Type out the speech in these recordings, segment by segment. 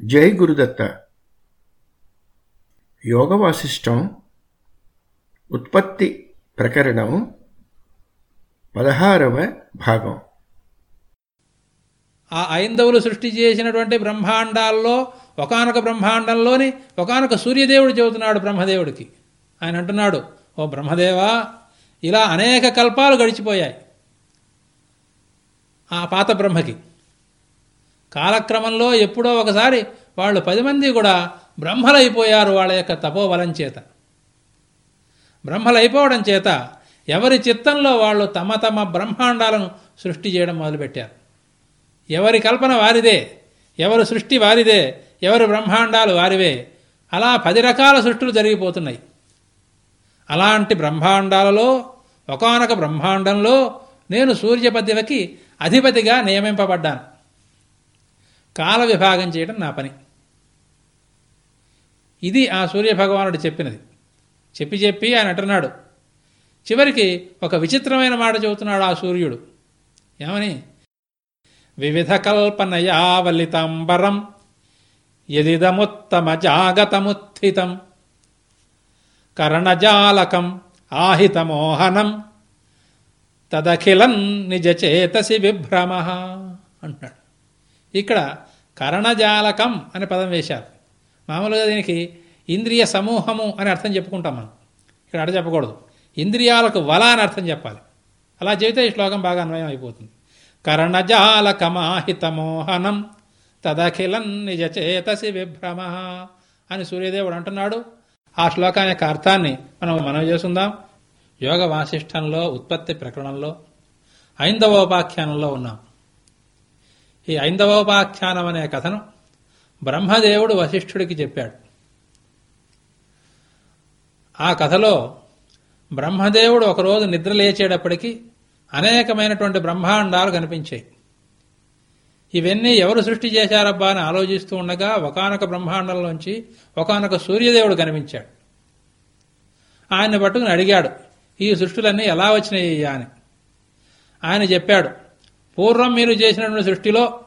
జై గురుదత్త. యోగవాసిష్టం ఉత్పత్తి ప్రకరణం పదహారవ భాగం. ఆ ఐందవులు సృష్టి చేసినటువంటి బ్రహ్మాండాల్లో ఒకనొక బ్రహ్మాండంలోని ఒకనొక సూర్యదేవుడు చెబుతున్నాడు బ్రహ్మదేవుడికి. ఆయన అంటున్నాడు ఓ బ్రహ్మదేవా ఇలా అనేక కల్పాలు గడిచిపోయాయి. ఆ పాత బ్రహ్మకి. కాలక్రమంలో ఎప్పుడో ఒకసారి వాళ్ళు పది మంది కూడా బ్రహ్మలైపోయారు వాళ్ళ యొక్క తపోబలం చేత. బ్రహ్మలైపోవడం చేత ఎవరి చిత్తంలో వాళ్ళు తమ తమ బ్రహ్మాండాలను సృష్టి చేయడం మొదలుపెట్టారు. ఎవరి కల్పన వారిదే ఎవరి సృష్టి వారిదే ఎవరి బ్రహ్మాండాలు వారివే అలా పది రకాల సృష్టిలు జరిగిపోతున్నాయి. అలాంటి బ్రహ్మాండాలలో ఒకనొక బ్రహ్మాండంలో నేను సూర్యపద్యవకి అధిపతిగా నియమింపబడ్డాను. కాల విభాగం చేయడం నా పని. ఇది ఆ సూర్యభగవానుడు చెప్పినది. చెప్పి చెప్పి ఆయన అంటున్నాడు. చివరికి ఒక విచిత్రమైన మాట చెబుతున్నాడు ఆ సూర్యుడు. ఏమని? వివిధ కల్పనయావలితాంబరం యదిదముత్తమ జాగతముత్థితం కరణజాలకం ఆహితమోహనం తదఖిలం నిజచేతసి విభ్రమ అంటున్నాడు. ఇక్కడ కరణజాలకం అనే పదం వేశారు. మామూలుగా దీనికి ఇంద్రియ సమూహము అని అర్థం చెప్పుకుంటాం మనం. ఇక్కడ అడ చెప్పకూడదు. ఇంద్రియాలకు వల అని అర్థం చెప్పాలి. అలా చెబితే ఈ శ్లోకం బాగా అన్వయం అయిపోతుంది. కరణజాలకమాహితమోహనం తదఖిలం నిజచేతసి విభ్రమ అని సూర్యదేవుడు అంటున్నాడు. ఆ శ్లోకాన్ని యొక్క అర్థాన్ని మనం మనం చేసుకుందాం. యోగ వాసిష్టంలో ఉత్పత్తి ప్రకరణంలో ఐందవోపాఖ్యానంలో ఉన్నాం. ఈ ఐందవోపాఖ్యానం అనే కథను బ్రహ్మదేవుడు వశిష్ఠుడికి చెప్పాడు. ఆ కథలో బ్రహ్మదేవుడు ఒకరోజు నిద్ర లేచేటప్పటికీ అనేకమైనటువంటి బ్రహ్మాండాలు కనిపించాయి. ఇవన్నీ ఎవరు సృష్టి చేశారబ్బా అని ఆలోచిస్తూ ఉండగా ఒకనొక బ్రహ్మాండంలోంచి ఒకనొక సూర్యదేవుడు కనిపించాడు. ఆయన్ని పట్టుకుని అడిగాడు ఈ సృష్టిలన్నీ ఎలా వచ్చినాయి? అని. ఆయన చెప్పాడు పూర్వం మీరు చేసినటువంటి సృష్టిలో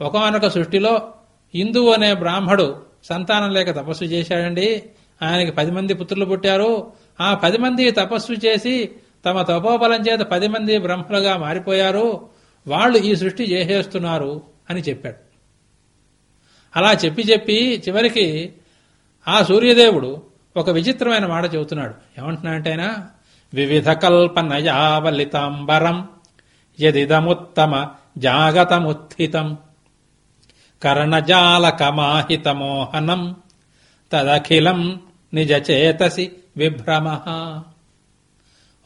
ఒకనొక సృష్టిలో ఇందు అనే బ్రాహ్మడు సంతానం లేక తపస్సు చేశాడండి. ఆయనకి పది మంది పుత్రులు పుట్టారు. ఆ పది మంది తపస్సు చేసి తమ తపోబలం చేత పది మంది బ్రహ్మలుగా మారిపోయారు. వాళ్ళు ఈ సృష్టి చేసేస్తున్నారు అని చెప్పాడు. అలా చెప్పి చెప్పి చివరికి ఆ సూర్యదేవుడు ఒక విచిత్రమైన మాట చెబుతున్నాడు. ఏమంటున్నాడంటేనా వివిధ కల్పనయావలితాంబరం యదిదముత్తమ జాగతముత్థితం కర్ణజాలకమాహితమోహనం తదఖిలం నిజచేతసి విభ్రమ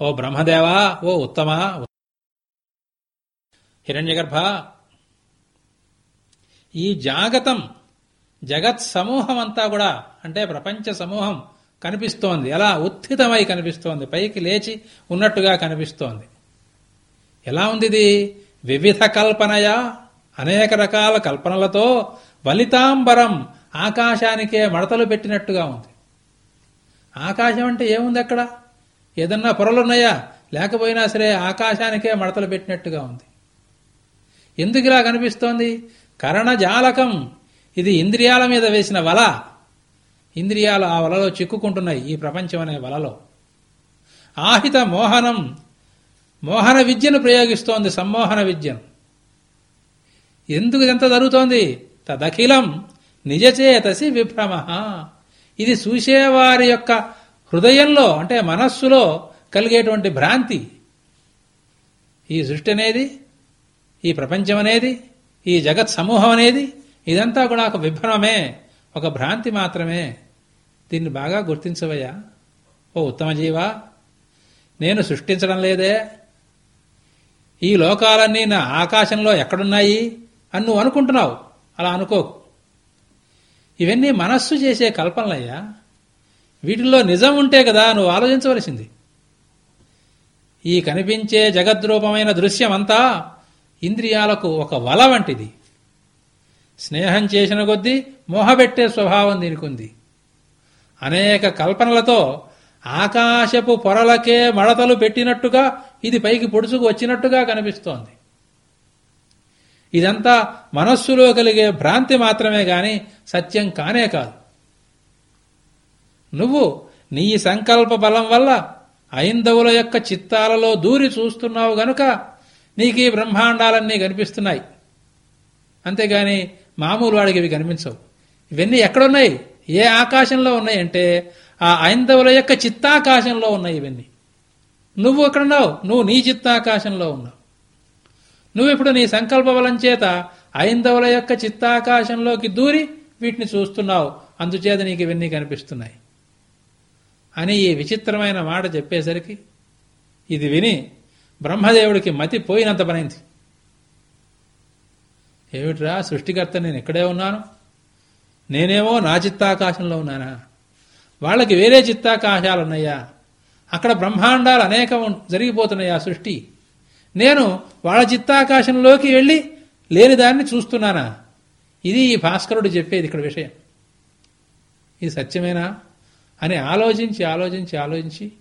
ఓ బ్రహ్మదేవా ఓ ఉత్తమ హిరణ్యగర్భ ఈ జాగతం జగత్ సమూహం అంతా కూడా అంటే ప్రపంచ సమూహం కనిపిస్తోంది. ఎలా? ఉత్థితమై కనిపిస్తోంది. పైకి లేచి ఉన్నట్టుగా కనిపిస్తోంది. ఎలా ఉంది ఇది వివిధ కల్పనయా? అనేక రకాల కల్పనలతో వలితాంబరం ఆకాశానికే మడతలు పెట్టినట్టుగా ఉంది. ఆకాశం అంటే ఏముంది అక్కడ? ఏదన్నా పొరలున్నాయా? లేకపోయినా సరే ఆకాశానికే మడతలు పెట్టినట్టుగా ఉంది. ఎందుకు ఇలా కనిపిస్తోంది? కరణజాలకం. ఇది ఇంద్రియాల మీద వేసిన వల. ఇంద్రియాలు ఆ వలలో చిక్కుకుంటున్నాయి ఈ ప్రపంచం అనే వలలో. ఆహిత మోహనం. మోహన విద్యను ప్రయోగిస్తోంది సమ్మోహన విద్యను ఎందుకు ఎంత జరుగుతోంది? తదఖిలం నిజచేతసి విభ్రమ. ఇది చూసేవారి యొక్క హృదయంలో అంటే మనస్సులో కలిగేటువంటి భ్రాంతి. ఈ సృష్టి అనేది ఈ ప్రపంచం అనేది ఈ జగత్ సమూహం అనేది ఇదంతా కూడా ఒక విభ్రమే ఒక భ్రాంతి మాత్రమే. దీన్ని బాగా గుర్తించవయ్యా. ఓ ఉత్తమ జీవా. నేను సృష్టించడం లేదే. ఈ లోకాలన్నీ నా ఆకాశంలో ఎక్కడున్నాయి అని నువ్వు అనుకుంటున్నావు. అలా అనుకోకు ఇవన్నీ మనస్సు చేసే కల్పనలయ్యా. వీటిల్లో నిజం ఉంటే కదా నువ్వు ఆలోచించవలసింది. ఈ కనిపించే జగద్రూపమైన దృశ్యమంతా ఇంద్రియాలకు ఒక వల వంటిది. స్నేహం చేసిన కొద్దీ మోహబెట్టే స్వభావం దీనికి అనేక కల్పనలతో ఆకాశపు పొరలకే మడతలు పెట్టినట్టుగా ఇది పైకి పొడుచుకు వచ్చినట్టుగా కనిపిస్తోంది. ఇదంతా మనస్సులో కలిగే భ్రాంతి మాత్రమే గాని సత్యం కానే కాదు. నువ్వు నీ సంకల్ప బలం వల్ల ఐందవుల యొక్క చిత్తాలలో దూరి చూస్తున్నావు గనుక నీకు ఈ బ్రహ్మాండాలన్నీ కనిపిస్తున్నాయి. అంతేగాని మామూలు వాడికి ఇవి కనిపించవు. ఇవన్నీ ఎక్కడున్నాయి? ఏ ఆకాశంలో ఉన్నాయి అంటే ఆ ఐందవుల యొక్క చిత్తాకాశంలో ఉన్నాయి ఇవన్నీ. నువ్వు ఎక్కడున్నావు? నువ్వు నీ చిత్తాకాశంలో ఉన్నావు. నువ్వు ఇప్పుడు నీ సంకల్ప బలం చేత ఐందవుల యొక్క చిత్తాకాశంలోకి దూరి వీటిని చూస్తున్నావు. అందుచేత నీకు ఇవన్నీ కనిపిస్తున్నాయి. అని ఈ విచిత్రమైన మాట చెప్పేసరికి ఇది విని బ్రహ్మదేవుడికి మతి పోయినంత పనైంది. ఏమిట్రా సృష్టికర్త నేను ఇక్కడే ఉన్నాను? నేనేమో నా చిత్తాకాశంలో ఉన్నానా? వాళ్ళకి వేరే చిత్తాకాశాలు ఉన్నాయా అక్కడ బ్రహ్మాండాలు అనేకం జరిగిపోతున్నాయి ఆ సృష్టి. నేను వాళ్ళ చిత్తాకాశంలోకి వెళ్ళి లేని దాన్ని చూస్తున్నానా? ఇది ఈ భాస్కరుడు చెప్పేది ఇక్కడ విషయం. ఇది సత్యమేనా? అని ఆలోచించి ఆలోచించి ఆలోచించి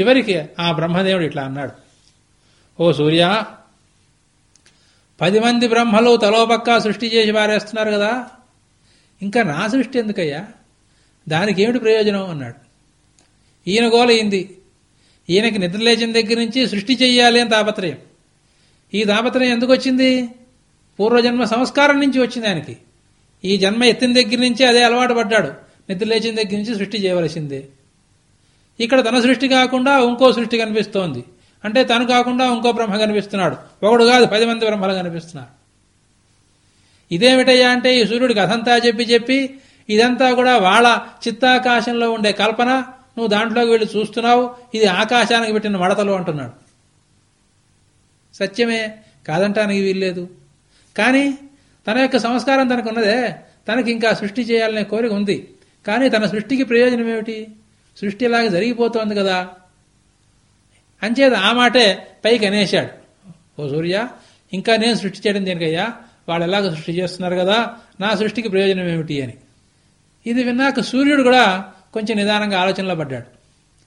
చివరికి ఆ బ్రహ్మదేవుడు ఇట్లా అన్నాడు. ఓ సూర్య పది మంది బ్రహ్మలు తలోపక్క సృష్టి చేసి పారేస్తున్నారు కదా. ఇంకా నా సృష్టి ఎందుకయ్యా? దానికి ఏమిటి ప్రయోజనం? అన్నాడు. ఈయన గోలయింది. ఈయనకి నిద్ర లేచిన దగ్గర నుంచి సృష్టి చెయ్యాలి అని తాపత్రయం ఈ తాపత్రయం ఎందుకు వచ్చింది? పూర్వజన్మ సంస్కారం నుంచి వచ్చింది ఆయనకి. ఈ జన్మ ఎత్తిన దగ్గర నుంచి అదే అలవాటు పడ్డాడు. నిద్ర లేచిన దగ్గర నుంచి సృష్టి చేయవలసిందే. ఇక్కడ తన సృష్టి కాకుండా ఇంకో సృష్టి కనిపిస్తోంది. అంటే తను కాకుండా ఇంకో బ్రహ్మ కనిపిస్తున్నాడు. ఒకడు కాదు పది మంది బ్రహ్మలు కనిపిస్తున్నారు. ఇదేమిటయ్యా అంటే ఈ సూర్యుడికి అదంతా చెప్పి చెప్పి ఇదంతా కూడా వాళ్ళ చిత్తాకాశంలో ఉండే కల్పన నువ్వు దాంట్లోకి వెళ్ళి చూస్తున్నావు ఇది ఆకాశానికి పెట్టిన మడతలు అంటున్నాడు. సత్యమే కాదంటానికి వీల్లేదు. కానీ తన యొక్క సంస్కారం తనకున్నదే తనకి ఇంకా సృష్టి చేయాలనే కోరిక ఉంది. కానీ తన సృష్టికి ప్రయోజనం ఏమిటి? సృష్టి ఇలాగే జరిగిపోతోంది కదా. అంచేత ఆ మాటే పైకి అనేశాడు. ఓ సూర్య ఇంకా నేను సృష్టి చేయడం దేనికయ్యా? వాళ్ళు ఎలాగ సృష్టి చేస్తున్నారు కదా? నా సృష్టికి ప్రయోజనం ఏమిటి అని. ఇది విన్నాక సూర్యుడు కూడా కొంచెం నిదానంగా ఆలోచనలో పడ్డాడు.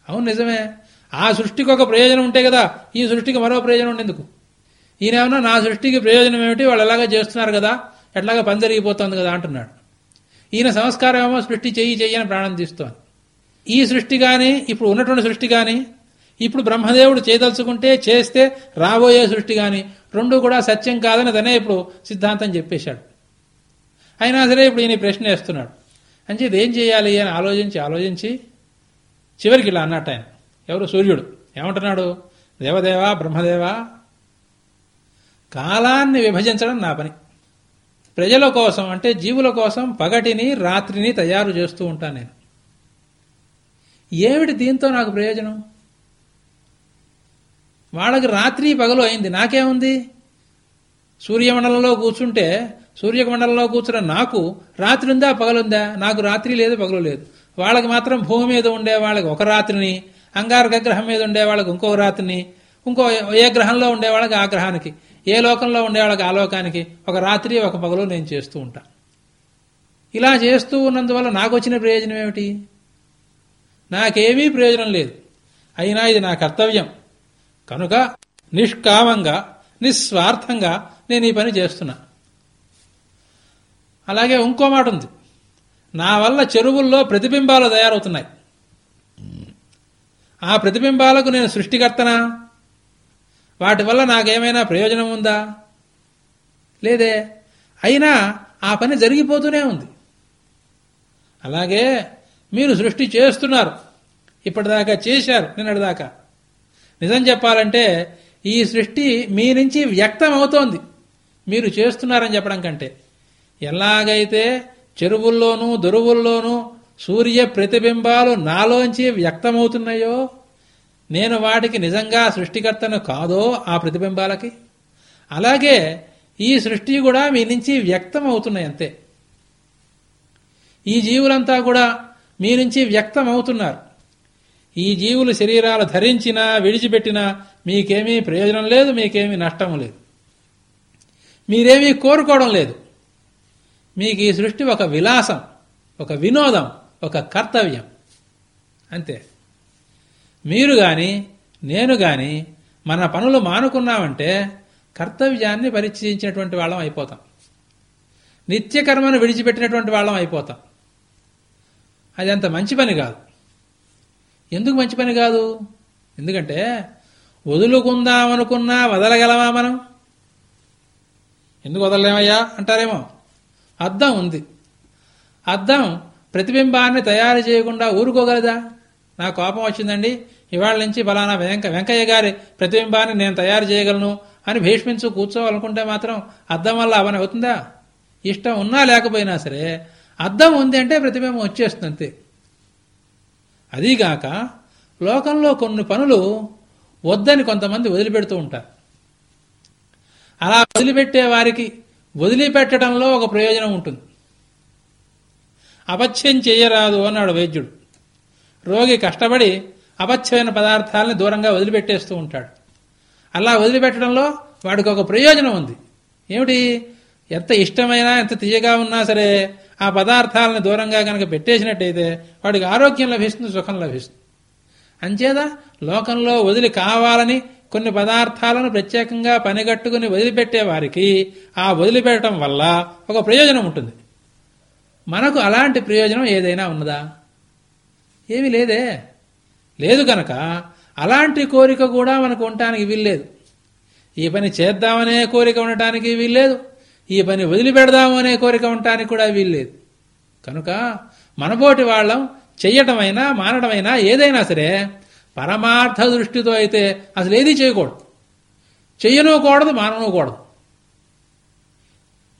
అవును నిజమే. ఆ సృష్టికి ఒక ప్రయోజనం ఉంటే కదా ఈ సృష్టికి మరో ప్రయోజనం ఉండేందుకు ఈయనేమన్నా నా సృష్టికి ప్రయోజనం ఏమిటి? వాళ్ళు ఎలాగ చేస్తున్నారు కదా ఎట్లాగా పని కదా అంటున్నాడు. ఈయన సంస్కారం ఏమో సృష్టి చెయ్యి చెయ్యని ప్రాణం తీస్తోంది. ఈ సృష్టి కానీ ఇప్పుడు ఉన్నటువంటి సృష్టి కానీ ఇప్పుడు బ్రహ్మదేవుడు చేయదలుచుకుంటే చేస్తే రాబోయే సృష్టి కానీ రెండు కూడా సత్యం కాదని తనే ఇప్పుడు సిద్ధాంతం చెప్పేశాడు. అయినా సరే ఇప్పుడు ఈయన ప్రశ్న వేస్తున్నాడు. అంటే ఏం చేయాలి అని ఆలోచించి ఆలోచించి చివరికి ఇలా అన్నట్టు ఆయన. ఎవరు? సూర్యుడు. ఏమంటున్నాడు? దేవదేవా బ్రహ్మదేవా? కాలాన్ని విభజించడం నా పని. ప్రజల కోసం అంటే జీవుల కోసం పగటిని రాత్రిని తయారు చేస్తూ ఉంటాను నేను. ఏమిటి దీంతో నాకు ప్రయోజనం? వాళ్ళకి రాత్రి పగలు అయింది. నాకేముంది? సూర్యమండలంలో కూర్చుంటే సూర్యమండలంలో కూర్చున్న నాకు రాత్రి ఉందా పగలుందా? నాకు రాత్రి లేదు పగలు లేదు. వాళ్ళకి మాత్రం భూమి మీద ఉండే వాళ్ళకి ఒక రాత్రిని అంగారక గ్రహం మీద ఉండే వాళ్ళకి ఇంకొక రాత్రిని ఇంకో ఏ గ్రహంలో ఉండే వాళ్ళకి ఆ గ్రహానికి ఏ లోకంలో ఉండే వాళ్ళకి ఆ లోకానికి ఒక రాత్రి ఒక పగలు నేను చేస్తూ ఉంటా. ఇలా చేస్తూ ఉన్నందువల్ల నాకు వచ్చిన ప్రయోజనం ఏమిటి? నాకేమీ ప్రయోజనం లేదు. అయినా ఇది నా కర్తవ్యం. కనుక నిష్కామంగా నిస్వార్థంగా నేను ఈ పని చేస్తున్నా. అలాగే ఇంకో మాట ఉంది. నా వల్ల చెరువుల్లో ప్రతిబింబాలు తయారవుతున్నాయి. ఆ ప్రతిబింబాలకు నేను సృష్టికర్తనా? వాటి వల్ల నాకేమైనా ప్రయోజనం ఉందా? లేదే. అయినా ఆ పని జరిగిపోతూనే ఉంది. అలాగే మీరు సృష్టి చేస్తున్నారు. ఇప్పటిదాకా చేశారు. నిన్నటిదాకా. నిజం చెప్పాలంటే ఈ సృష్టి మీ నుంచి వ్యక్తం అవుతోంది మీరు చేస్తున్నారని చెప్పడం కంటే ఎలాగైతే చెరువుల్లోనూ దొరువుల్లోనూ సూర్య ప్రతిబింబాలు నాలోంచి వ్యక్తమవుతున్నాయో నేను వాటికి నిజంగా సృష్టికర్తను కాదో ఆ ప్రతిబింబాలకి? అలాగే ఈ సృష్టి కూడా మీ నుంచి వ్యక్తం అవుతున్నాయి అంతే. ఈ జీవులంతా కూడా మీ నుంచి వ్యక్తం అవుతున్నారు ఈ జీవులు శరీరాలు ధరించినా విడిచిపెట్టినా మీకేమీ ప్రయోజనం లేదు మీకేమీ నష్టం లేదు. మీరేమీ కోరుకోవడం లేదు. మీకు ఈ సృష్టి ఒక విలాసం ఒక వినోదం ఒక కర్తవ్యం. అంతే. మీరు గాని నేను గాని మన పనులు మానుకున్నామంటే కర్తవ్యాన్ని పరిచయించినటువంటి వాళ్ళం అయిపోతాం. నిత్యకర్మను విడిచిపెట్టినటువంటి వాళ్ళం అయిపోతాం. అది అంత మంచి పని కాదు. ఎందుకు మంచి పని కాదు? ఎందుకంటే వదులుకుందామనుకున్నా వదలగలమా మనం? ఎందుకు వదలలేమయ్యా? అంటారేమో. అద్దం ఉంది. అద్దం ప్రతిబింబాన్ని తయారు చేయకుండా ఊరుకోగలదా? నా కోపం వచ్చిందండి. ఇవాళ నుంచి ఫలానా వెంక వెంకయ్య గారి ప్రతిబింబాన్ని నేను తయారు చేయగలను అని భీష్మించు కూర్చోవాలనుకుంటే మాత్రం అద్దం వల్ల అవని అవుతుందా? ఇష్టం ఉన్నా లేకపోయినా సరే అద్దం ఉంది అంటే ప్రతిబింబం వచ్చేస్తుంది అంతే అదీగాక లోకంలో కొన్ని పనులు వద్దని కొంతమంది వదిలిపెడుతూ ఉంటారు. అలా వదిలిపెట్టే వారికి వదిలిపెట్టడంలో ఒక ప్రయోజనం ఉంటుంది. అపథ్యం చేయరాదు అన్నాడు వైద్యుడు. రోగి కష్టపడి అపథ్యమైన పదార్థాలని దూరంగా వదిలిపెట్టేస్తూ ఉంటాడు. అలా వదిలిపెట్టడంలో వాడికి ఒక ప్రయోజనం ఉంది. ఏమిటి? ఎంత ఇష్టమైనా ఎంత తీయగా ఉన్నా సరే ఆ పదార్థాలను దూరంగా కనుక పెట్టేసినట్టయితే వాడికి ఆరోగ్యం లభిస్తుంది సుఖం లభిస్తుంది. అంచేత లోకంలో వదిలి కావాలని కొన్ని పదార్థాలను ప్రత్యేకంగా పనిగట్టుకుని వదిలిపెట్టే వారికి ఆ వదిలిపెట్టడం వల్ల ఒక ప్రయోజనం ఉంటుంది. మనకు అలాంటి ప్రయోజనం ఏదైనా ఉన్నదా? ఏమీ లేదే. లేదు కనుక అలాంటి కోరిక కూడా మనకు ఉండటానికి వీల్లేదు. ఈ పని చేద్దామనే కోరిక ఉండటానికి వీల్లేదు. ఈ పని వదిలిపెడదాము అనే కోరిక ఉండటానికి కూడా వీల్లేదు. కనుక మనబోటి వాళ్ళం చెయ్యటమైనా మానడమైనా ఏదైనా సరే పరమార్థ దృష్టితో అయితే అసలు ఏది చేయకూడదు. చెయ్యనుకూడదు మానవకూడదు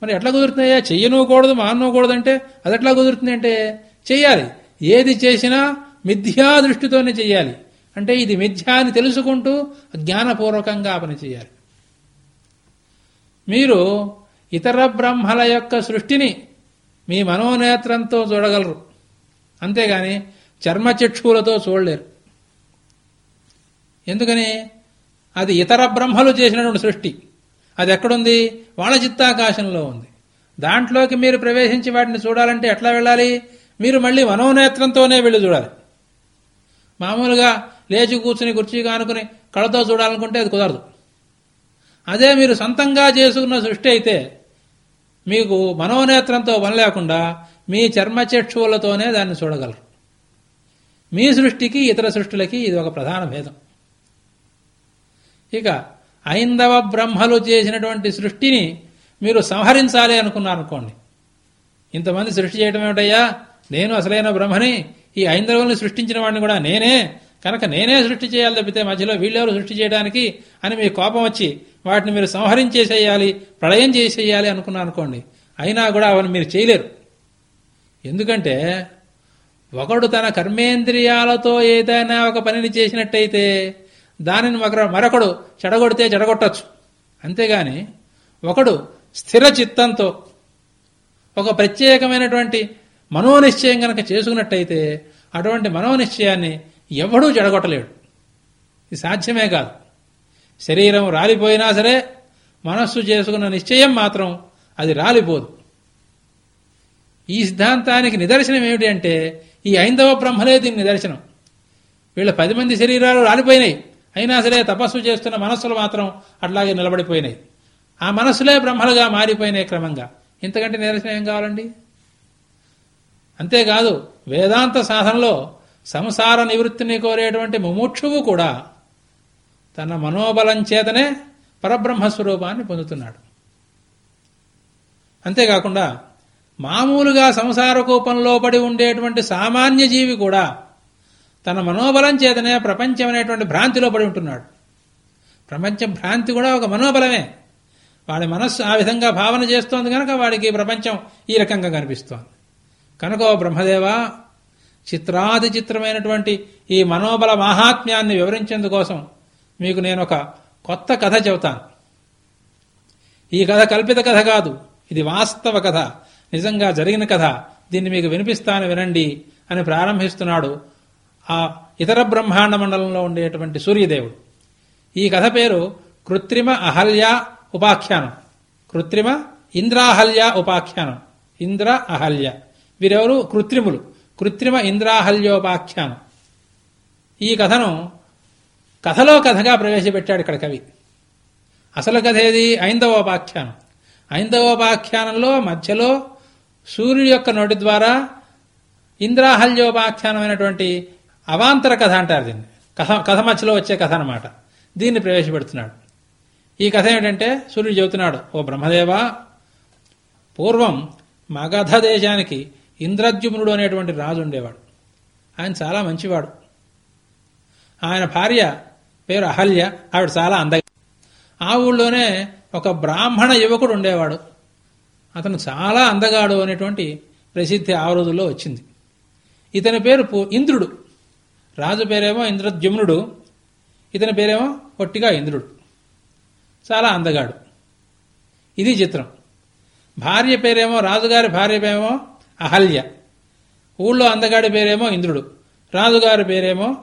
మరి ఎట్లా కుదురుతున్నాయా? చెయ్యనుకూడదు మాననుకూడదు అంటే అది ఎట్లా కుదురుతుంది అంటే చెయ్యాలి. ఏది చేసినా మిథ్యా దృష్టితోనే చెయ్యాలి. అంటే ఇది మిథ్యా అని తెలుసుకుంటూ జ్ఞానపూర్వకంగా పని చేయాలి మీరు ఇతర బ్రహ్మల యొక్క సృష్టిని మీ మనోనేత్రంతో చూడగలరు. అంతేగాని చర్మచక్షువులతో చూడలేరు. ఎందుకని? అది ఇతర బ్రహ్మలు చేసినటువంటి సృష్టి. అది ఎక్కడుంది? వాళ్ళ చిత్తాకాశంలో ఉంది. దాంట్లోకి మీరు ప్రవేశించి వాటిని చూడాలంటే ఎట్లా వెళ్ళాలి? మీరు మళ్ళీ మనోనేత్రంతోనే వెళ్ళి చూడాలి. మామూలుగా లేచి కూర్చుని కుర్చీ కానుకుని కళ్ళతో చూడాలనుకుంటే అది కుదరదు. అదే మీరు సొంతంగా చేసుకున్న సృష్టి అయితే మీకు మనోనేత్రంతో పని లేకుండా మీ చర్మచక్షువులతోనే దాన్ని చూడగలరు. మీ సృష్టికి ఇతర సృష్టిలకి ఇది ఒక ప్రధాన భేదం. ఇక ఐందవ బ్రహ్మలు చేసినటువంటి సృష్టిని మీరు సంహరించాలి అనుకున్నారనుకోండి. ఇంతమంది సృష్టి చేయడం ఏమిటయ్యా? నేను అసలైన బ్రహ్మని ఈ ఐందవుల్ని సృష్టించిన వాడిని కూడా నేనే. కనుక నేనే సృష్టి చేయాలి తప్పితే మధ్యలో వీళ్ళెవరు సృష్టి చేయడానికి అని మీ కోపం వచ్చి వాటిని మీరు సంహరించేసేయాలి ప్రళయం చేసేయాలి అనుకున్నాను అనుకోండి అయినా కూడా అవన్నీ మీరు చేయలేరు. ఎందుకంటే ఒకడు తన కర్మేంద్రియాలతో ఏదైనా ఒక పనిని చేసినట్టయితే దానిని మరొక మరొకడు చెడగొడితే చెడగొట్టచ్చు. అంతేగాని ఒకడు స్థిర చిత్తంతో ఒక ప్రత్యేకమైనటువంటి మనోనిశ్చయం కనుక చేసుకున్నట్టయితే అటువంటి మనోనిశ్చయాన్ని ఎవడూ చెడగొట్టలేడు. ఇది సాధ్యమే కాదు. శరీరం రాలిపోయినా సరే మనస్సు చేసుకున్న నిశ్చయం మాత్రం అది రాలిపోదు. ఈ సిద్ధాంతానికి నిదర్శనం ఏమిటి అంటే ఈ ఐందవ బ్రహ్మలే దీని నిదర్శనం. వీళ్ళ పది మంది శరీరాలు రాలిపోయినాయి. అయినా సరే తపస్సు చేస్తున్న మనస్సులు మాత్రం అట్లాగే నిలబడిపోయినాయి. ఆ మనస్సులే బ్రహ్మలుగా మారిపోయినాయి క్రమంగా. ఇంతకంటే నిరసన ఏం కావాలండి? అంతేకాదు వేదాంత సాధనలో సంసార నివృత్తిని కోరేటువంటి ముముక్షువు కూడా తన మనోబలం చేతనే పరబ్రహ్మస్వరూపాన్ని పొందుతున్నాడు. అంతేకాకుండా మామూలుగా సంసార కూపంలో పడి ఉండేటువంటి సామాన్య జీవి కూడా తన మనోబలం చేతనే ప్రపంచం అనేటువంటి భ్రాంతిలో పడి ఉంటున్నాడు. ప్రపంచ భ్రాంతి కూడా ఒక మనోబలమే. వాడి మనస్సు ఆ విధంగా భావన చేస్తోంది కనుక వాడికి ప్రపంచం ఈ రకంగా కనిపిస్తోంది. కనుక బ్రహ్మదేవ బ్రహ్మదేవా చిత్రాది చిత్రమైనటువంటి ఈ మనోబల మాహాత్మ్యాన్ని వివరించేందుకోసం మీకు నేను ఒక కొత్త కథ చెబుతాను. ఈ కథ కల్పిత కథ కాదు ఇది వాస్తవ కథ. నిజంగా జరిగిన కథ. దీన్ని మీకు వినిపిస్తాను వినండి అని ప్రారంభిస్తున్నాడు ఆ ఇతర బ్రహ్మాండ మండలంలో ఉండేటువంటి సూర్యదేవుడు. ఈ కథ పేరు కృత్రిమ అహల్య ఉపాఖ్యానం. కృత్రిమ ఇంద్రాహల్య ఉపాఖ్యానం. ఇంద్ర అహల్య. వీరెవరు? కృత్రిములు. కృత్రిమ ఇంద్రాహల్యోపాఖ్యానం. ఈ కథను కథలో కథగా ప్రవేశపెట్టాడు ఇక్కడ కవి. అసలు కథ ఏది ఐందవోపాఖ్యానం. ఐందవోపాఖ్యానంలో మధ్యలో సూర్యుడి యొక్క నోటి ద్వారా ఇంద్రాహల్యోపాఖ్యానమైనటువంటి అవాంతర కథ అంటారు దీన్ని. కథ కథ మధ్యలో వచ్చే కథ అన్నమాట. దీన్ని ప్రవేశపెడుతున్నాడు. ఈ కథ ఏంటంటే సూర్యుడు చెబుతున్నాడు ఓ బ్రహ్మదేవా పూర్వం మగధ దేశానికి ఇంద్రద్యుమ్నుడు అనేటువంటి రాజు ఉండేవాడు. ఆయన చాలా మంచివాడు. ఆయన భార్య పేరు అహల్య ఆవిడ చాలా అంద ఆ ఊళ్ళోనే ఒక బ్రాహ్మణ యువకుడు ఉండేవాడు. అతను చాలా అందగాడు అనేటువంటి ప్రసిద్ధి ఆ రోజుల్లో వచ్చింది. ఇతని పేరు ఇంద్రుడు. రాజు పేరేమో ఇంద్రద్యుమ్నుడు ఇతని పేరేమో పొట్టిగా ఇంద్రుడు. చాలా అందగాడు. ఇది చిత్రం. భార్య పేరేమో రాజుగారి భార్య పేరేమో అహల్య. ఊళ్ళో అందగాడి పేరేమో ఇంద్రుడు. రాజుగారి పేరేమో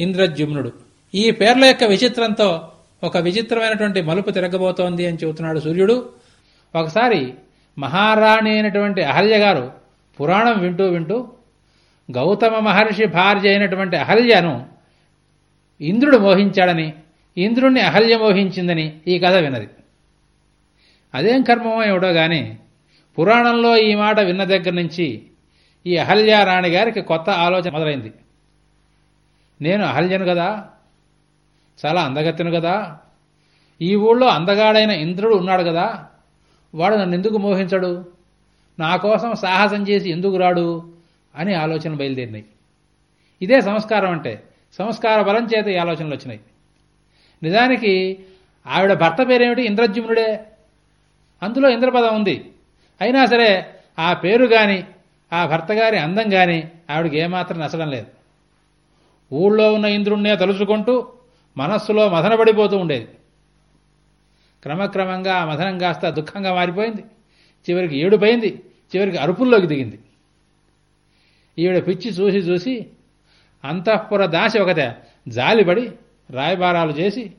ఇంద్రద్యుమ్నుడు. ఈ పేర్ల యొక్క విచిత్రంతో ఒక విచిత్రమైనటువంటి మలుపు తిరగబోతోంది అని చెబుతున్నాడు సూర్యుడు. ఒకసారి మహారాణి అయినటువంటి అహల్య గారు పురాణం వింటూ వింటూ గౌతమ మహర్షి భార్య అయినటువంటి అహల్యను ఇంద్రుడు మోహించాడని ఇంద్రుణ్ణి అహల్య మోహించిందని ఈ కథ విన్నది. అదేం కర్మమో ఏమిటో గాని పురాణంలో ఈ మాట విన్న దగ్గర నుంచి ఈ అహల్యారాణి గారికి కొత్త ఆలోచన మొదలైంది. నేను అహల్యను కదా చాలా అందగత్తెను కదా ఈ ఊళ్ళో అందగాడైన ఇంద్రుడు ఉన్నాడు కదా వాడు నన్ను ఎందుకు మోహించడు? నా కోసం సాహసం చేసి ఎందుకు రాడు? అని ఆలోచన బయలుదేరినాయి. ఇదే సంస్కారం అంటే సంస్కార బలం చేత ఈ ఆలోచనలు వచ్చినాయి. నిజానికి ఆవిడ భర్త పేరేమిటి? ఇంద్రజ్యుమ్నుడే అందులో ఇంద్రపదం ఉంది. అయినా సరే ఆ పేరు గాని ఆ భర్త గారి అందం గాని ఆవిడకి ఏమాత్రం నచ్చడం లేదు. ఊళ్ళో ఉన్న ఇంద్రుణ్ణే తలుచుకుంటూ మనస్సులో మదనపడిపోతూ ఉండేది. క్రమక్రమంగా ఆ మదనం కాస్త దుఃఖంగా మారిపోయింది. చివరికి ఏడుపోయింది. చివరికి అరుపుల్లోకి దిగింది. ఈవిడ పిచ్చి చూసి చూసి అంతఃపుర దాసి ఒకతే జాలిపడి రాయబారాలు చేసి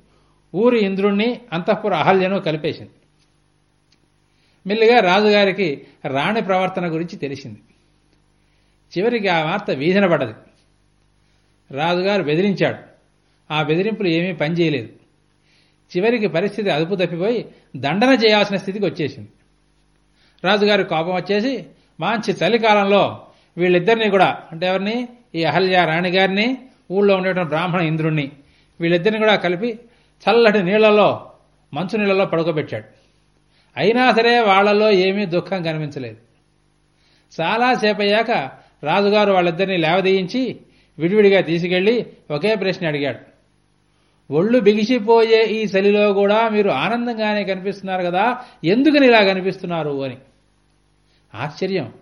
ఊరి ఇంద్రుణ్ణి అంతఃపుర అహల్యను కలిపేసింది. మెల్లిగా రాజుగారికి రాణి ప్రవర్తన గురించి తెలిసింది. చివరికి ఆ వార్త వీధిన పడ్డది రాజుగారు బెదిరించాడు. ఆ బెదిరింపులు ఏమీ పనిచేయలేదు. చివరికి పరిస్థితి అదుపు తప్పిపోయి దండన చేయాల్సిన స్థితికి వచ్చేసింది. రాజుగారి కోపం వచ్చేసి మంచి చలికాలంలో వీళ్ళిద్దరిని కూడా అంటే ఎవరిని? ఈ అహల్య రాణి గారిని ఊళ్ళో ఉండేటువంటి బ్రాహ్మణ ఇంద్రుణ్ణి. వీళ్ళిద్దరిని కూడా కలిపి చల్లటి నీళ్ళలో మంచు నీళ్ళలో పడుకోబెట్టాడు. అయినా సరే వాళ్ళలో ఏమీ దుఃఖం కనిపించలేదు. చాలాసేపు అయ్యాక రాజుగారు వాళ్ళిద్దరిని లేవదీయించి విడివిడిగా తీసుకెళ్ళి ఒకే ప్రశ్న అడిగాడు. ఒళ్ళు బిగిసిపోయే ఈ చలిలో కూడా మీరు ఆనందంగానే కనిపిస్తున్నారు కదా ఎందుకని ఇలా కనిపిస్తున్నారు అని. ఆశ్చర్యం.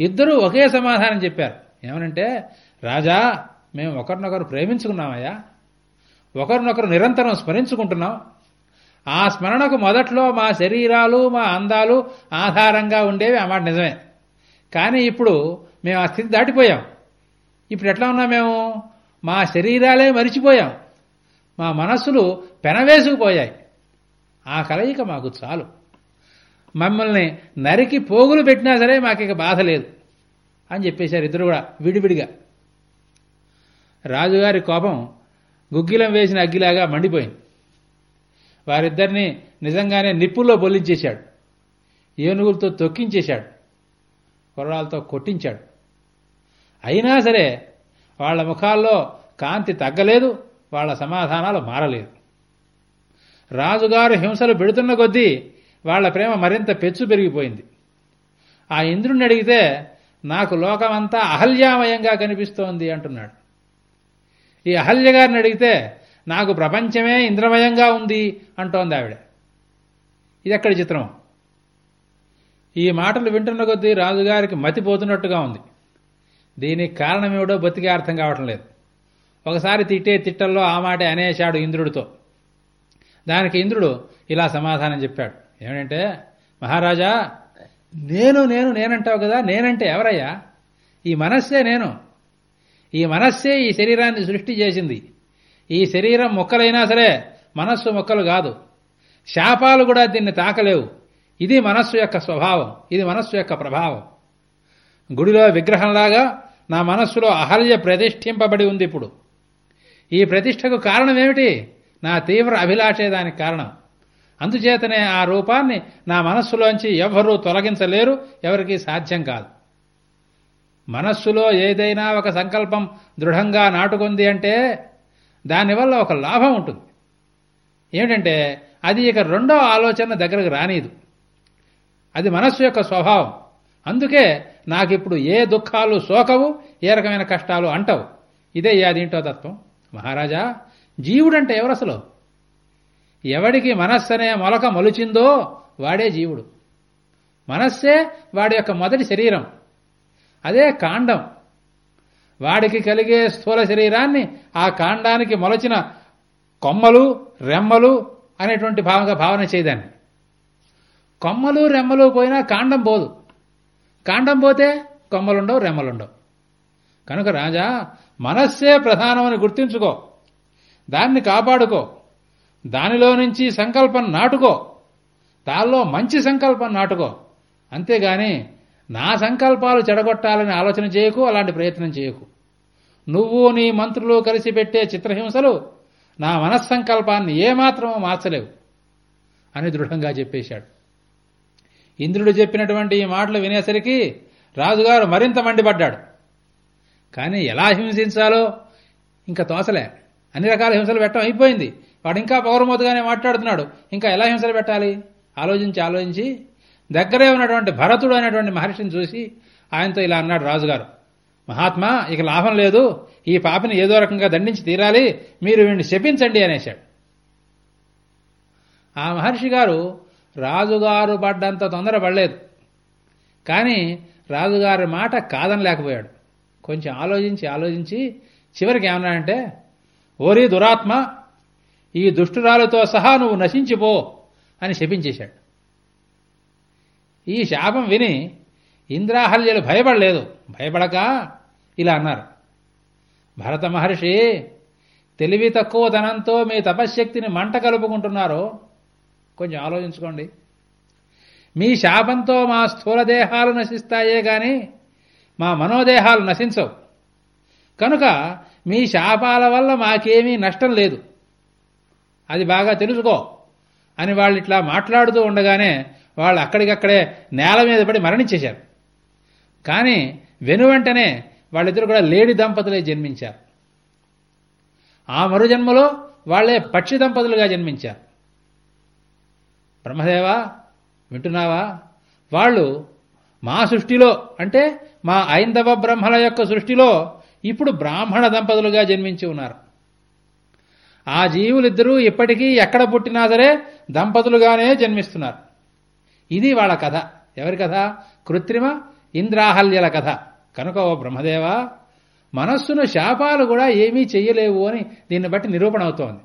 ఇద్దరూ ఒకే సమాధానం చెప్పారు. ఏమనంటే రాజా మేము ఒకరినొకరు ప్రేమించుకున్నామయ్యా. ఒకరినొకరు నిరంతరం స్మరించుకుంటున్నాం. ఆ స్మరణకు మొదట్లో మా శరీరాలు మా అందాలు ఆధారంగా ఉండేవి. ఆ మాట నిజమే. కానీ ఇప్పుడు మేము ఆ స్థితి దాటిపోయాం. ఇప్పుడు ఎట్లా ఉన్నాం మేము? మా శరీరాలే మరిచిపోయాం. మా మనస్సులు పెనవేసుకుపోయాయి. ఆ కలయిక మాకు చాలు. మమ్మల్ని నరికి పోగులు పెట్టినా సరే మాకిక బాధ లేదు. అని చెప్పేశారు ఇద్దరు కూడా విడివిడిగా. రాజుగారి కోపం గుగ్గిలం వేసిన అగ్గిలాగా మండిపోయింది. వారిద్దరిని నిజంగానే నిప్పుల్లో బొల్లించేశాడు. ఏనుగులతో తొక్కించేశాడు. కుర్రాలతో కొట్టించాడు. అయినా సరే వాళ్ళ ముఖాల్లో కాంతి తగ్గలేదు వాళ్ళ సమాధానాలు మారలేదు. రాజుగారు హింసలు పెడుతున్న కొద్దీ వాళ్ళ ప్రేమ మరింత పెచ్చు పెరిగిపోయింది. ఆ ఇంద్రుణ్ణి అడిగితే నాకు లోకమంతా అహల్యామయంగా కనిపిస్తోంది అంటున్నాడు. ఈ అహల్య గారిని అడిగితే నాకు ప్రపంచమే ఇంద్రమయంగా ఉంది అంటోంది ఆవిడ. ఇది ఎక్కడి చిత్రం? ఈ మాటలు వింటున్న కొద్దీ రాజుగారికి మతిపోతున్నట్టుగా ఉంది. దీనికి కారణమేమిటో బతికే అర్థం కావటం లేదు. ఒకసారి తిట్టే తిట్టల్లో ఆ మాటే అనేశాడు ఇంద్రుడితో. దానికి ఇంద్రుడు ఇలా సమాధానం చెప్పాడు. ఏమంటే మహారాజా నేను నేను నేనంటావు కదా నేనంటే ఎవరయ్యా? ఈ మనస్సే నేను. ఈ మనస్సే ఈ శరీరాన్ని సృష్టి చేసింది. ఈ శరీరం మొక్కలైనా సరే మనస్సు మొక్కలు కాదు. శాపాలు కూడా దీన్ని తాకలేవు. ఇది మనస్సు యొక్క స్వభావం. ఇది మనస్సు యొక్క ప్రభావం. గుడిలో విగ్రహంలాగా నా మనస్సులో అహల్య ప్రతిష్ఠింపబడి ఉంది ఇప్పుడు. ఈ ప్రతిష్టకు కారణం ఏమిటి నా తీవ్ర అభిలాషే దానికి కారణం. అందుచేతనే ఆ రూపాన్ని నా మనస్సులోంచి ఎవ్వరూ తొలగించలేరు ఎవరికీ సాధ్యం కాదు. మనస్సులో ఏదైనా ఒక సంకల్పం దృఢంగా నాటుకుంది అంటే దానివల్ల ఒక లాభం ఉంటుంది. ఏమిటంటే అది ఇక రెండో ఆలోచన దగ్గరకు రానీదు. అది మనస్సు యొక్క స్వభావం. అందుకే నాకిప్పుడు ఏ దుఃఖాలు సోకవు ఏ రకమైన కష్టాలు అంటవు. ఇదే యాదింటో తత్వం. మహారాజా జీవుడంటే ఎవరు అసలు ఎవడికి మనస్సనే మొలక మొలిచిందో వాడే జీవుడు. మనస్సే వాడి యొక్క మొదటి శరీరం. అదే కాండం. వాడికి కలిగే స్థూల శరీరాన్ని ఆ కాండానికి మొలచిన కొమ్మలు రెమ్మలు అనేటువంటి భావంగా భావన చేయదాన్ని కొమ్మలు రెమ్మలు పోయినా కాండం పోదు. కాండం పోతే కొమ్మలుండవు రెమ్మలుండవు. కనుక రాజా మనస్సే ప్రధానమని గుర్తించుకో. దాన్ని కాపాడుకో. దానిలో నుంచి సంకల్పం నాటుకో. దానిలో మంచి సంకల్పం నాటుకో. అంతేగాని నా సంకల్పాలు చెడగొట్టాలని ఆలోచన చేయకు అలాంటి ప్రయత్నం చేయకు. నువ్వు నీ మంత్రులు కలిసి పెట్టే చిత్రహింసలు నా మనస్సంకల్పాన్ని ఏమాత్రమూ మార్చలేవు అని దృఢంగా చెప్పేశాడు. ఇంద్రుడు చెప్పినటువంటి ఈ మాటలు వినేసరికి రాజుగారు మరింత మండిపడ్డాడు. కానీ ఎలా హింసించాలో ఇంకా తోసలే. అన్ని రకాల హింసలు పెట్టడం అయిపోయింది. వాడు ఇంకా పౌరమోతుగానే మాట్లాడుతున్నాడు. ఇంకా ఎలా హింసలు పెట్టాలి? ఆలోచించి ఆలోచించి దగ్గరే ఉన్నటువంటి భరతుడు అనేటువంటి మహర్షిని చూసి ఆయనతో ఇలా అన్నాడు రాజుగారు. మహాత్మా ఇక లాభం లేదు. ఈ పాపని ఏదో రకంగా దండించి తీరాలి. మీరు వీడిని శపించండి అనేశాడు. ఆ మహర్షి గారు రాజుగారు పడ్డంత తొందర పడలేదు కానీ రాజుగారి మాట కాదనలేకపోయాడు కొంచెం ఆలోచించి ఆలోచించి చివరికి ఏమన్నాడంటే ఓరి దురాత్మ ఈ దుష్టురాలతో సహా నువ్వు నశించిపో అని శపించేశాడు. ఈ శాపం విని ఇంద్రాహల్యలు భయపడలేదు. భయపడక ఇలా అన్నారు. భరత మహర్షి తెలివి తక్కువ ధనంతో మీ తపశ్శక్తిని మంట కలుపుకుంటున్నారు కొంచెం ఆలోచించుకోండి. మీ శాపంతో మా స్థూలదేహాలు నశిస్తాయే గాని మా మనోదేహాలు నశించవు. కనుక మీ శాపాల వల్ల మాకేమీ నష్టం లేదు. అది బాగా తెలుసుకో అని వాళ్ళు ఇట్లా మాట్లాడుతూ ఉండగానే వాళ్ళు అక్కడికక్కడే నేల మీద పడి మరణించేశారు. కానీ వెనువెంటనే వాళ్ళిద్దరు కూడా లేడి దంపతులే జన్మించారు. ఆ మరుజన్మలో వాళ్ళే పక్షి దంపతులుగా జన్మించారు. బ్రహ్మదేవా వింటున్నావా? వాళ్ళు మా సృష్టిలో అంటే మా ఐందవ బ్రహ్మల యొక్క సృష్టిలో ఇప్పుడు బ్రాహ్మణ దంపతులుగా జన్మించి ఉన్నారు. ఆ జీవులిద్దరూ ఇప్పటికీ ఎక్కడ పుట్టినా సరే దంపతులుగానే జన్మిస్తున్నారు. ఇది వాళ్ళ కథ. ఎవరి కథ? కృత్రిమ ఇంద్రాహల్యల కథ. కనుక ఓ బ్రహ్మదేవా మనస్సును శాపాలు కూడా ఏమీ చెయ్యలేవు అని దీన్ని బట్టి నిరూపణ అవుతోంది.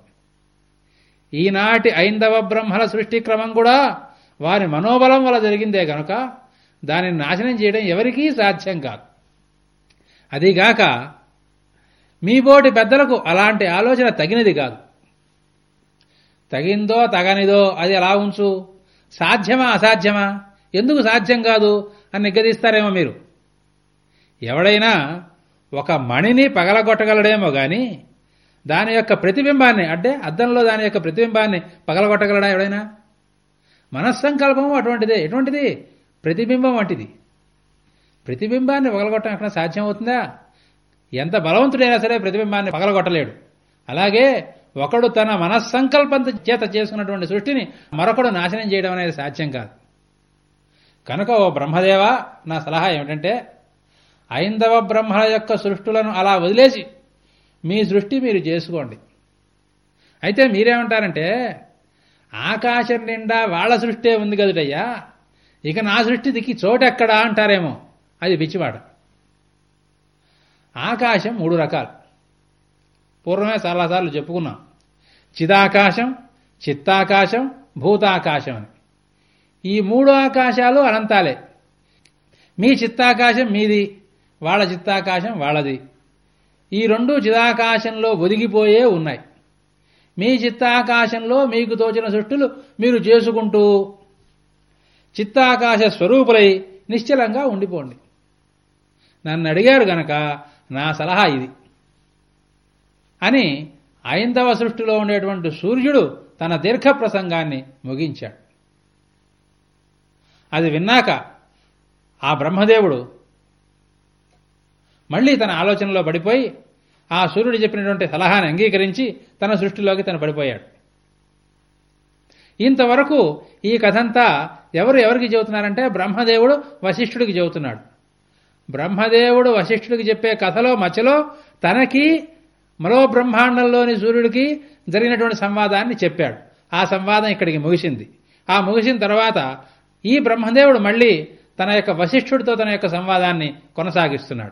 ఈనాటి ఐందవ బ్రహ్మల సృష్టి క్రమం కూడా వారి మనోబలం వల్ల జరిగిందే గనుక దానిని నాశనం చేయడం ఎవరికీ సాధ్యం కాదు. అదిగాక మీబోటి పెద్దలకు అలాంటి ఆలోచన తగినది కాదు. తగిందో తగనిదో అది ఎలా ఉంచు? సాధ్యమా అసాధ్యమా? ఎందుకు సాధ్యం కాదు? అని నిగ్గదీస్తారేమో మీరు. ఎవడైనా ఒక మణిని పగలగొట్టగలడేమో గాని దాని యొక్క ప్రతిబింబాన్ని అంటే అద్దంలో దాని యొక్క ప్రతిబింబాన్ని పగలగొట్టగలడా ఎవడైనా? మనస్సంకల్పము అటువంటిదే. ఎటువంటిది? ప్రతిబింబం వంటిది. ప్రతిబింబాన్ని పగలగొట్టడం ఎక్కడ సాధ్యం అవుతుందా ఎంత బలవంతుడైనా సరే ప్రతిబింబాన్ని పగలగొట్టలేడు. అలాగే ఒకడు తన మనస్సంకల్పం చేత చేసుకున్నటువంటి సృష్టిని మరొకడు నాశనం చేయడం అనేది సాధ్యం కాదు. కనుక ఓ బ్రహ్మదేవ నా సలహా ఏమిటంటే ఐందవ బ్రహ్మల యొక్క సృష్టులను అలా వదిలేసి మీ సృష్టి మీరు చేసుకోండి. అయితే మీరేమంటారంటే ఆకాశం నిండా వాళ్ళ సృష్టే ఉంది కదుటయ్యా? ఇక నా సృష్టి దిక్కి చోటెక్కడా అంటారేమో? అది పిచ్చివాడ. ఆకాశం మూడు రకాలు. పూర్వమే చాలాసార్లు చెప్పుకున్నాం. చిదాకాశం చిత్తాకాశం భూతాకాశం అని. ఈ మూడు ఆకాశాలు అనంతాలే. మీ చిత్తాకాశం మీది వాళ్ళ చిత్తాకాశం వాళ్ళది. ఈ రెండు చిదాకాశంలో ఒదిగిపోయే ఉన్నాయి. మీ చిత్తాకాశంలో మీకు తోచిన సృష్టులు మీరు చేసుకుంటూ చిత్తాకాశ స్వరూపులై నిశ్చలంగా ఉండిపోండి. నన్ను అడిగారు గనక నా సలహా ఇది. అని ఐందవ సృష్టిలో ఉండేటువంటి సూర్యుడు తన దీర్ఘ ప్రసంగాన్ని ముగించాడు. అది విన్నాక ఆ బ్రహ్మదేవుడు మళ్ళీ తన ఆలోచనలో పడిపోయి ఆ సూర్యుడు చెప్పినటువంటి సలహాను అంగీకరించి తన సృష్టిలోకి తను పడిపోయాడు. ఇంతవరకు ఈ కథంతా ఎవరు ఎవరికి చెబుతున్నారంటే బ్రహ్మదేవుడు వశిష్ఠుడికి చెబుతున్నాడు. బ్రహ్మదేవుడు వశిష్ఠుడికి చెప్పే కథలో మచలో తనకి మరో బ్రహ్మాండంలోని సూర్యుడికి జరిగినటువంటి సంవాదాన్ని చెప్పాడు. ఆ సంవాదం ఇక్కడికి ముగిసింది. ఆ ముగిసిన తర్వాత ఈ బ్రహ్మదేవుడు మళ్ళీ తన యొక్క వశిష్ఠుడితో తన యొక్క సంవాదాన్ని కొనసాగిస్తున్నాడు.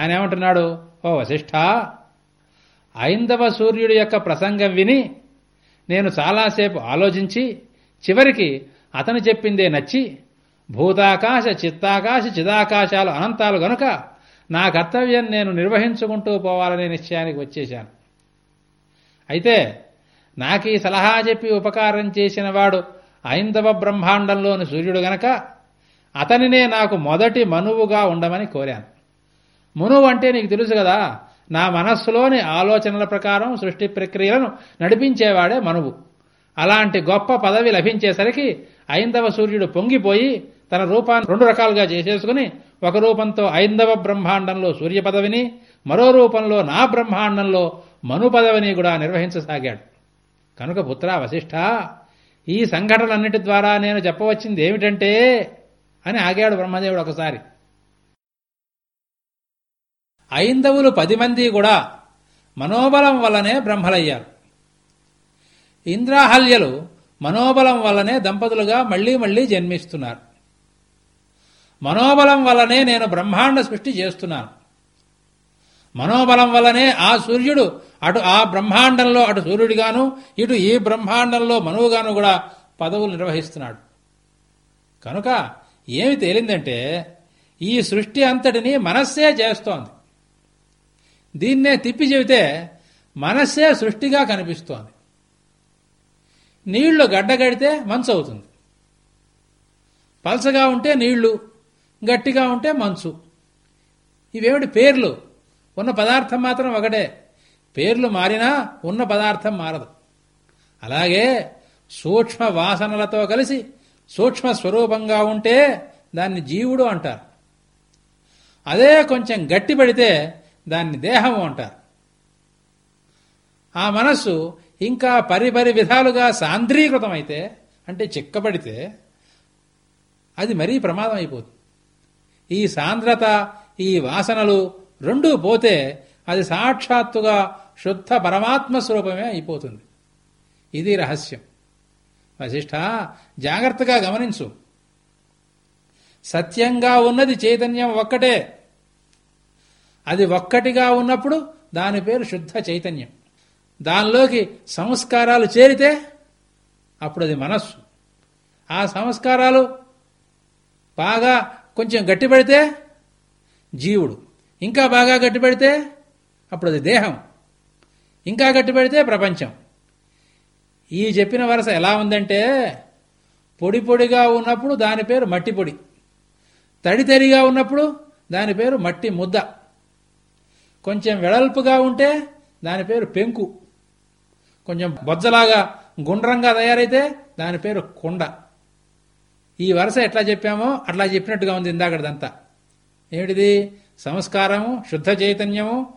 ఆయన ఏమంటున్నాడు? ఓ వశిష్ఠ ఐందవ సూర్యుడి యొక్క ప్రసంగం విని నేను చాలాసేపు ఆలోచించి చివరికి అతను చెప్పిందే నచ్చి భూతాకాశ చిత్తాకాశ చిదాకాశాలు అనంతాలు గనుక నా కర్తవ్యం నేను నిర్వహించుకుంటూ పోవాలనే నిశ్చయానికి వచ్చేశాను. అయితే నాకు ఈ సలహా చెప్పి ఉపకారం చేసిన వాడు ఐందవ బ్రహ్మాండంలోని సూర్యుడు గనక అతనినే నాకు మొదటి మనువుగా ఉండమని కోరాను. మనువు అంటే నీకు తెలుసు కదా నా మనస్సులోని ఆలోచనల ప్రకారం సృష్టి ప్రక్రియలను నడిపించేవాడే మనువు. అలాంటి గొప్ప పదవి లభించేసరికి ఐందవ సూర్యుడు పొంగిపోయి తన రూపాన్ని రెండు రకాలుగా చేసేసుకుని ఒక రూపంతో ఐందవ బ్రహ్మాండంలో సూర్య పదవిని మరో రూపంలో నా బ్రహ్మాండంలో మను పదవిని కూడా నిర్వహించసాగాడు. కనుక పుత్ర వశిష్ఠ ఈ సంఘటనలన్నిటి ద్వారా నేను చెప్పవచ్చింది ఏమిటంటే అని ఆగాడు బ్రహ్మదేవుడు ఒకసారి. ఐందవులు పది మంది కూడా మనోబలం వల్లనే బ్రహ్మలయ్యారు. ఇంద్రాహల్యలు మనోబలం వల్లనే దంపతులుగా మళ్ళీ మళ్ళీ జన్మిస్తున్నారు. మనోబలం వల్లనే నేను బ్రహ్మాండ సృష్టి చేస్తున్నాను. మనోబలం వల్లనే ఆ సూర్యుడు అటు ఆ బ్రహ్మాండంలో అటు సూర్యుడిగాను ఇటు ఈ బ్రహ్మాండంలో మనువుగాను కూడా పదవులు నిర్వహిస్తున్నాడు. కనుక ఏమి తేలిందంటే ఈ సృష్టి అంతటిని మనస్సే చేస్తోంది. దీన్నే తిప్పి చెబితే మనస్సే సృష్టిగా కనిపిస్తోంది. నీళ్ళు గడ్డగడితే మంచు అవుతుంది పలసగా ఉంటే నీళ్ళు గట్టిగా ఉంటే మంచు. ఇవేమిటి పేర్లు? ఉన్న పదార్థం మాత్రం ఒకటే. పేర్లు మారినా ఉన్న పదార్థం మారదు. అలాగే సూక్ష్మ వాసనలతో కలిసి సూక్ష్మ స్వరూపంగా ఉంటే దాన్ని జీవుడు అంటారు. అదే కొంచెం గట్టి పడితే దాన్ని దేహము అంటారు. ఆ మనస్సు ఇంకా పరిపరి విధాలుగా సాంద్రీకృతమైతే అంటే చిక్కబడితే అది మరీ ప్రమాదం అయిపోతుంది ఈ సాంద్రత ఈ వాసనలు రెండూ పోతే అది సాక్షాత్తుగా శుద్ధ పరమాత్మ స్వరూపమే అయిపోతుంది. ఇది రహస్యం. వశిష్ఠ జాగ్రత్తగా గమనించు. సత్యంగా ఉన్నది చైతన్యం ఒక్కటే. అది ఒక్కటిగా ఉన్నప్పుడు దాని పేరు శుద్ధ చైతన్యం. దానిలోకి సంస్కారాలు చేరితే అప్పుడు అది మనస్సు. ఆ సంస్కారాలు బాగా కొంచెం గట్టిపడితే జీవుడు. ఇంకా బాగా గట్టిపడితే అప్పుడు అది దేహం. ఇంకా గట్టిపడితే ప్రపంచం. ఈ చెప్పిన వరస ఎలా ఉందంటే పొడి పొడిగా ఉన్నప్పుడు దాని పేరు మట్టి పొడి. తడి తడిగా ఉన్నప్పుడు దాని పేరు మట్టి ముద్ద. కొంచెం వెడల్పుగా ఉంటే దాని పేరు పెంకు. కొంచెం బొజ్జలాగా గుండ్రంగా తయారైతే దాని పేరు కుండ. ఈ వరుస ఎట్లా చెప్పామో అట్లా చెప్పినట్టుగా ఉంది ఇందాకదంతా ఏమిటిది? సంస్కారము శుద్ధ చైతన్యము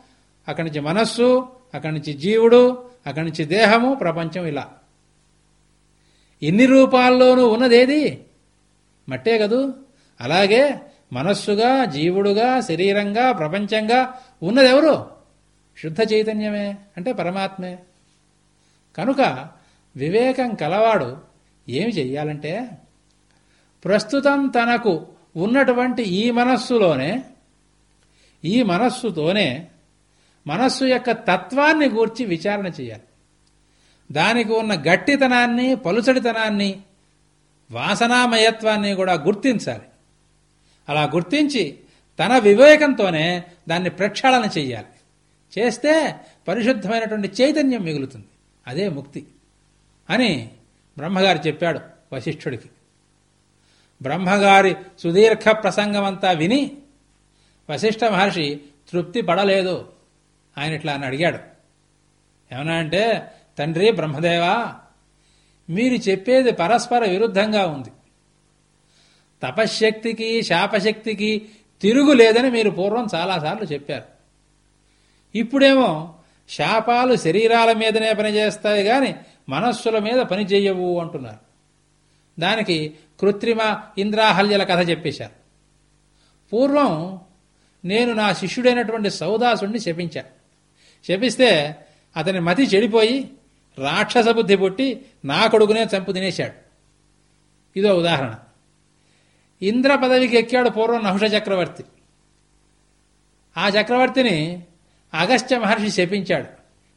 అక్కడి నుంచి మనస్సు అక్కడి నుంచి జీవుడు అక్కడి నుంచి దేహము ప్రపంచం ఇలా. ఇన్ని రూపాల్లోనూ ఉన్నదేది? మట్టే కదూ? అలాగే మనస్సుగా జీవుడుగా శరీరంగా ప్రపంచంగా ఉన్నదెవరు? శుద్ధ చైతన్యమే అంటే పరమాత్మే. కనుక వివేకం కలవాడు ఏమి చెయ్యాలంటే ప్రస్తుతం తనకు ఉన్నటువంటి ఈ మనస్సులోనే ఈ మనస్సుతోనే మనస్సు యొక్క తత్వాన్ని గూర్చి విచారణ చేయాలి. దానికి ఉన్న గట్టితనాన్ని పలుచడితనాన్ని వాసనామయత్వాన్ని కూడా గుర్తించాలి. అలా గుర్తించి తన వివేకంతోనే దాన్ని ప్రక్షాళన చెయ్యాలి చేస్తే పరిశుద్ధమైనటువంటి చైతన్యం మిగులుతుంది. అదే ముక్తి అని బ్రహ్మగారు చెప్పాడు వశిష్ఠుడికి. బ్రహ్మగారి సుదీర్ఘ ప్రసంగమంతా విని వశిష్ఠ మహర్షి తృప్తి పడలేదు. ఆయన ఇట్లా అని అడిగాడు. ఏమన్నా అంటే తండ్రి బ్రహ్మదేవా మీరు చెప్పేది పరస్పర విరుద్ధంగా ఉంది. తపశ్శక్తికి శాపశక్తికి తిరుగు లేదని మీరు పూర్వం చాలాసార్లు చెప్పారు. ఇప్పుడేమో శాపాలు శరీరాల మీదనే పనిచేస్తాయి గాని మనస్సుల మీద పని అంటున్నారు. దానికి కృత్రిమ ఇంద్రాహల్యల కథ చెప్పేశారు. పూర్వం నేను నా శిష్యుడైనటువంటి సౌదాసుడిని శపించా. శపిస్తే అతని మతి చెడిపోయి రాక్షస బుద్ధి పుట్టి నా కొడుకునే చంపు తినేశాడు. ఇదో ఉదాహరణ. ఇంద్ర పదవికి ఎక్కాడు పూర్వం నహుష చక్రవర్తి. ఆ చక్రవర్తిని అగస్త్య మహర్షి శపించాడు.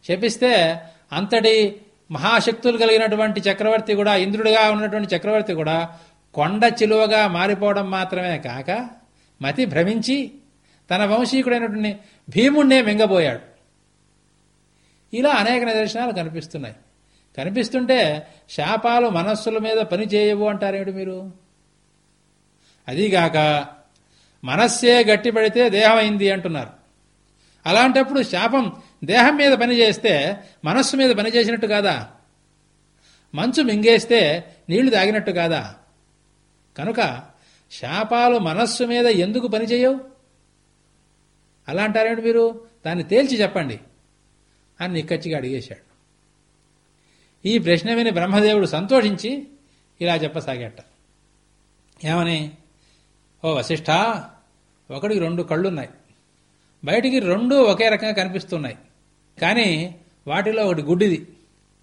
శపిస్తే అంతటి మహాశక్తులు కలిగినటువంటి చక్రవర్తి కూడా ఇంద్రుడిగా ఉన్నటువంటి చక్రవర్తి కూడా కొండ చిలువగా మారిపోవడం మాత్రమే కాక మతి భ్రమించి తన వంశీకుడైనటువంటి భీముణ్ణే మింగబోయాడు. ఇలా అనేక నిదర్శనాలు కనిపిస్తున్నాయి. కనిపిస్తుంటే శాపాలు మనస్సుల మీద పని చేయవు అంటారేమిటి మీరు? అదీగాక మనస్సే గట్టిపడితే దేహమైంది అంటున్నారు. అలాంటప్పుడు శాపం దేహం మీద పని చేస్తే మనస్సు మీద పని చేసినట్టు కాదా? మంచు మింగేస్తే నీళ్ళు తాగినట్టు కాదా? కనుక శాపాలు మనస్సు మీద ఎందుకు పని చేయవు అలా అంటారేమిటి మీరు? దాన్ని తేల్చి చెప్పండి. అని నిక్కచ్చిగా అడిగేశాడు. ఈ ప్రశ్న విని బ్రహ్మదేవుడు సంతోషించి ఇలా చెప్పసాగట. ఏమని? ఓ వశిష్ఠ ఒకడికి రెండు కళ్ళున్నాయి. బయటికి రెండు ఒకే రకంగా కనిపిస్తున్నాయి. కానీ వాటిలో ఒకటి గుడ్డిది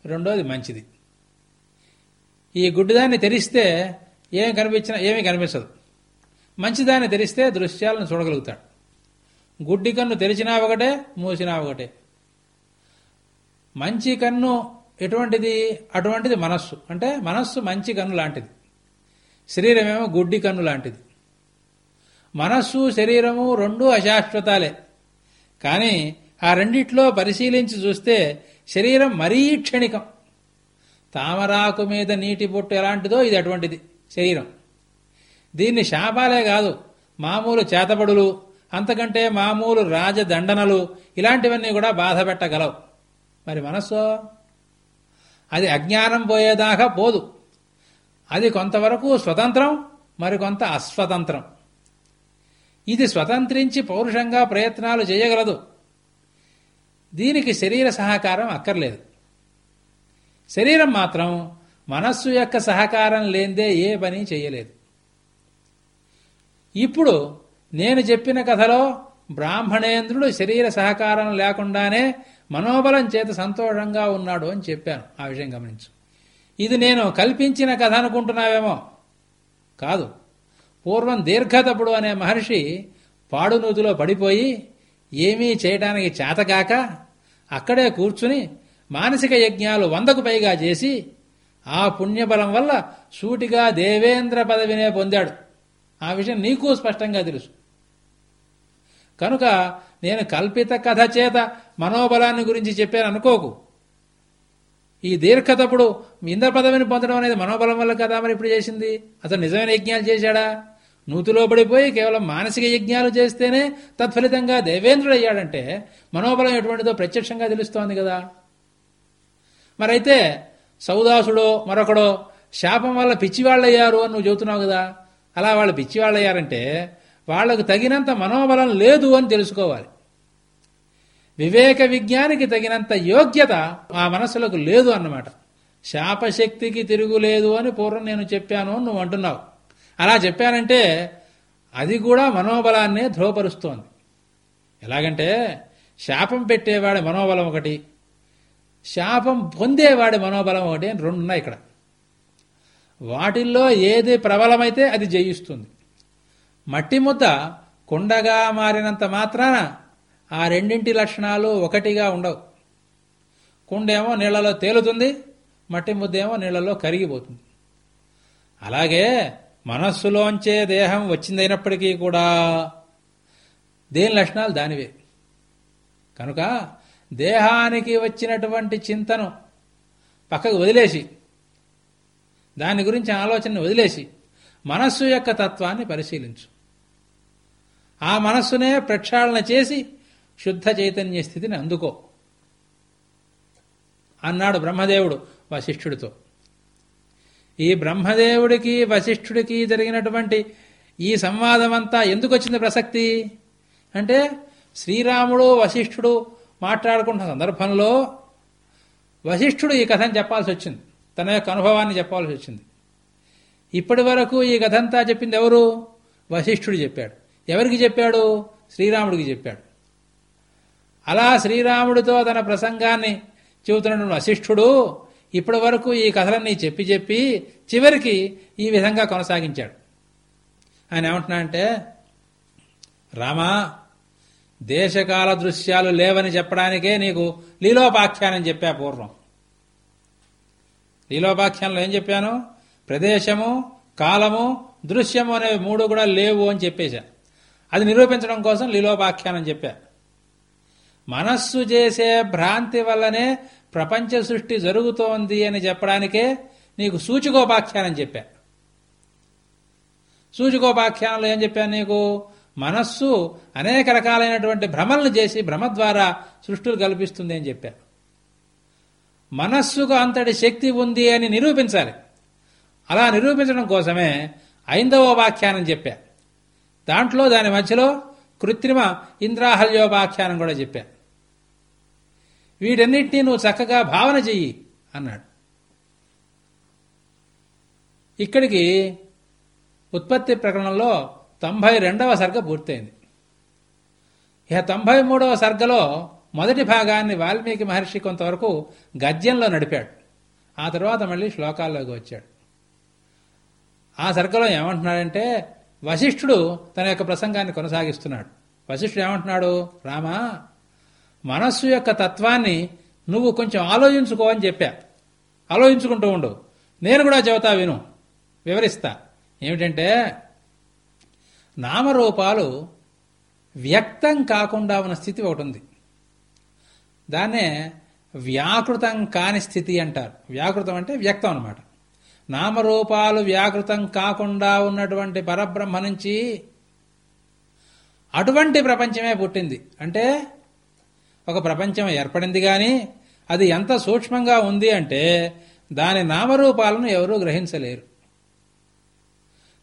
రెండోది మంచిది. ఈ గుడ్డిదాన్ని తెరిస్తే ఏం కనిపించినా ఏమీ కనిపించదు. మంచిదాన్ని తెరిస్తే దృశ్యాలను చూడగలుగుతాడు. గుడ్డి కన్ను తెరిచినా ఒకటే మూసినా ఒకటే. మంచి కన్ను ఎటువంటిది? అటువంటిది మనస్సు. అంటే మనస్సు మంచి కన్ను లాంటిది. శరీరమేమో గుడ్డి కన్ను లాంటిది. మనస్సు శరీరము రెండూ అశాశ్వతాలే. కానీ ఆ రెండిట్లో పరిశీలించి చూస్తే శరీరం మరీ క్షణికం. తామరాకు మీద నీటి బొట్టు ఎలాంటిదో ఇది అటువంటిది. శరీరం. దీన్ని శాపాలే కాదు మామూలు చేతబడులు అంతకంటే మామూలు రాజదండనలు ఇలాంటివన్నీ కూడా బాధ పెట్టగలవు. మరి మనస్సు? అది అజ్ఞానం పోయేదాకా పోదు. అది కొంతవరకు స్వతంత్రం మరికొంత అస్వతంత్రం. ఇది స్వతంత్రించి పౌరుషంగా ప్రయత్నాలు చేయగలదు. దీనికి శరీర సహకారం అక్కర్లేదు. శరీరం మాత్రం మనస్సు యొక్క సహకారం లేందే ఏ పని చేయలేదు. ఇప్పుడు నేను చెప్పిన కథలో బ్రాహ్మణేంద్రుడు శరీర సహకారం లేకుండానే మనోబలం చేత సంతోషంగా ఉన్నాడు అని చెప్పాను. ఆ విషయం గమనించు. ఇది నేను కల్పించిన కథ అనుకుంటున్నావేమో? కాదు. పూర్వం దీర్ఘతపుడు అనే మహర్షి పాడునూతిలో పడిపోయి ఏమీ చేయటానికి చేతగాక అక్కడే కూర్చుని మానసిక యజ్ఞాలు వందకు పైగా చేసి ఆ పుణ్యబలం వల్ల సూటిగా దేవేంద్ర పదవినే పొందాడు. ఆ విషయం నీకు స్పష్టంగా తెలుసు. కనుక నేను కల్పిత కథ చేత మనోబలాన్ని గురించి చెప్పాను అనుకోకు. ఈ దీర్ఘతప్పుడు ఇంద్ర పదవిని పొందడం అనేది మనోబలం వల్ల కదా మరి ఇప్పుడు చేసింది? అతను నిజమైన యజ్ఞాలు చేశాడా? నూతిలో పడిపోయి కేవలం మానసిక యజ్ఞాలు చేస్తేనే తత్ఫలితంగా దేవేంద్రుడు అయ్యాడంటే మనోబలం ఎటువంటిదో ప్రత్యక్షంగా తెలుస్తోంది కదా. మరైతే సౌదాసుడో మరొకడో శాపం వల్ల పిచ్చివాళ్ళయ్యారు అని నువ్వు చెబుతున్నావు కదా. అలా వాళ్ళు పిచ్చివాళ్ళయ్యారంటే వాళ్ళకు తగినంత మనోబలం లేదు అని తెలుసుకోవాలి. వివేక విజ్ఞానికి తగినంత యోగ్యత ఆ మనసులకు లేదు అన్నమాట. శాపశక్తికి తిరుగులేదు అని పూర్వం నేను చెప్పాను అని నువ్వు అంటున్నావు. అలా చెప్పానంటే అది కూడా మనోబలాన్నే ధ్రువపరుస్తోంది ఎలాగంటే శాపం పెట్టేవాడి మనోబలం ఒకటి శాపం పొందేవాడి మనోబలం ఒకటి అని రెండు ఉన్నాయి ఇక్కడ. వాటిల్లో ఏది ప్రబలమైతే అది జయిస్తుంది. మట్టి ముద్ద కుండగా మారినంత మాత్రాన ఆ రెండింటి లక్షణాలు ఒకటిగా ఉండవు. కుండేమో నీళ్ళలో తేలుతుంది మట్టి ముద్దేమో నీళ్ళలో కరిగిపోతుంది. అలాగే మనస్సులోంచే దేహం వచ్చిందైనప్పటికీ కూడా దేని లక్షణాలు దానివే. కనుక దేహానికి వచ్చినటువంటి చింతను పక్కకు వదిలేసి దాని గురించి ఆలోచనను వదిలేసి మనస్సు యొక్క తత్వాన్ని పరిశీలించు. ఆ మనస్సునే ప్రక్షాళన చేసి శుద్ధ చైతన్య స్థితిని అందుకో. అన్నాడు బ్రహ్మదేవుడు వశిష్ఠుడితో. ఈ బ్రహ్మదేవుడికి వశిష్ఠుడికి జరిగినటువంటి ఈ సంవాదమంతా ఎందుకు వచ్చింది ప్రసక్తి? అంటే శ్రీరాముడు వశిష్ఠుడు మాట్లాడుకుంటున్న సందర్భంలో వశిష్ఠుడు ఈ కథను చెప్పాల్సి వచ్చింది. తన యొక్క అనుభవాన్ని చెప్పాల్సి వచ్చింది. ఇప్పటి వరకు ఈ కథంతా చెప్పింది ఎవరు? వశిష్ఠుడు చెప్పాడు. ఎవరికి చెప్పాడు? శ్రీరాముడికి చెప్పాడు. అలా శ్రీరాముడితో తన ప్రసంగాన్ని చెబుతున్నటువంటి వశిష్ఠుడు ఇప్పటి వరకు ఈ కథలన్నీ చెప్పి చెప్పి చివరికి ఈ విధంగా కొనసాగించాడు. ఆయన ఏమంటున్నాడంటే రామా దేశకాల దృశ్యాలు లేవని చెప్పడానికే నీకు లీలోపాఖ్యానం చెప్పా పూర్వం. లీలోపాఖ్యానంలో ఏం చెప్పాను? ప్రదేశము కాలము దృశ్యము అనేవి మూడు కూడా లేవు అని చెప్పేశా. అది నిరూపించడం కోసం లీలోపాఖ్యానం చెప్పా. మనస్సు చేసే భ్రాంతి వల్లనే ప్రపంచ సృష్టి జరుగుతోంది అని చెప్పడానికే నీకు సూచికోపాఖ్యానం చెప్పా. సూచికోపాఖ్యానంలో ఏం చెప్పాను నీకు? మనస్సు అనేక రకాలైనటువంటి భ్రమలను చేసి భ్రమ ద్వారా సృష్టిలు కల్పిస్తుంది అని చెప్పారు. మనస్సుకు అంతటి శక్తి ఉంది అని నిరూపించాలి. అలా నిరూపించడం కోసమే ఐందవ వాఖ్యానం చెప్పా దాంట్లో దాని మధ్యలో కృత్రిమ ఇంద్రాహల్యోపాఖ్యానం కూడా చెప్పారు. వీటన్నిటినీ నువ్వు చక్కగా భావన చెయ్యి అన్నాడు. ఇక్కడికి ఉత్పత్తి ప్రకరణలో తొంభై రెండవ సర్గ పూర్తయింది. ఇక తొంభై మూడవ సర్గలో మొదటి భాగాన్ని వాల్మీకి మహర్షి కొంతవరకు గద్యంలో నడిపాడు. ఆ తర్వాత మళ్ళీ శ్లోకాల్లోకి వచ్చాడు. ఆ సర్గలో ఏమంటున్నాడంటే వశిష్ఠుడు తన యొక్క ప్రసంగాన్ని కొనసాగిస్తున్నాడు. వశిష్ఠుడు ఏమంటున్నాడు రామా మనస్సు యొక్క తత్వాన్ని నువ్వు కొంచెం ఆలోచించుకో అని చెప్పా. ఆలోచించుకుంటూ ఉండు. నేను కూడా చెబుతా విను. వివరిస్తా. ఏమిటంటే నామరూపాలు వ్యక్తం కాకుండా ఉన్న స్థితి ఒకటి ఉంది దాన్నే వ్యాకృతం కాని స్థితి అంటారు. వ్యాకృతం అంటే వ్యక్తం అనమాట నామరూపాలు వ్యాకృతం కాకుండా ఉన్నటువంటి పరబ్రహ్మ నుంచి అటువంటి ప్రపంచమే పుట్టింది. అంటే ఒక ప్రపంచం ఏర్పడింది కానీ అది ఎంత సూక్ష్మంగా ఉంది అంటే దాని నామరూపాలను ఎవరూ గ్రహించలేరు.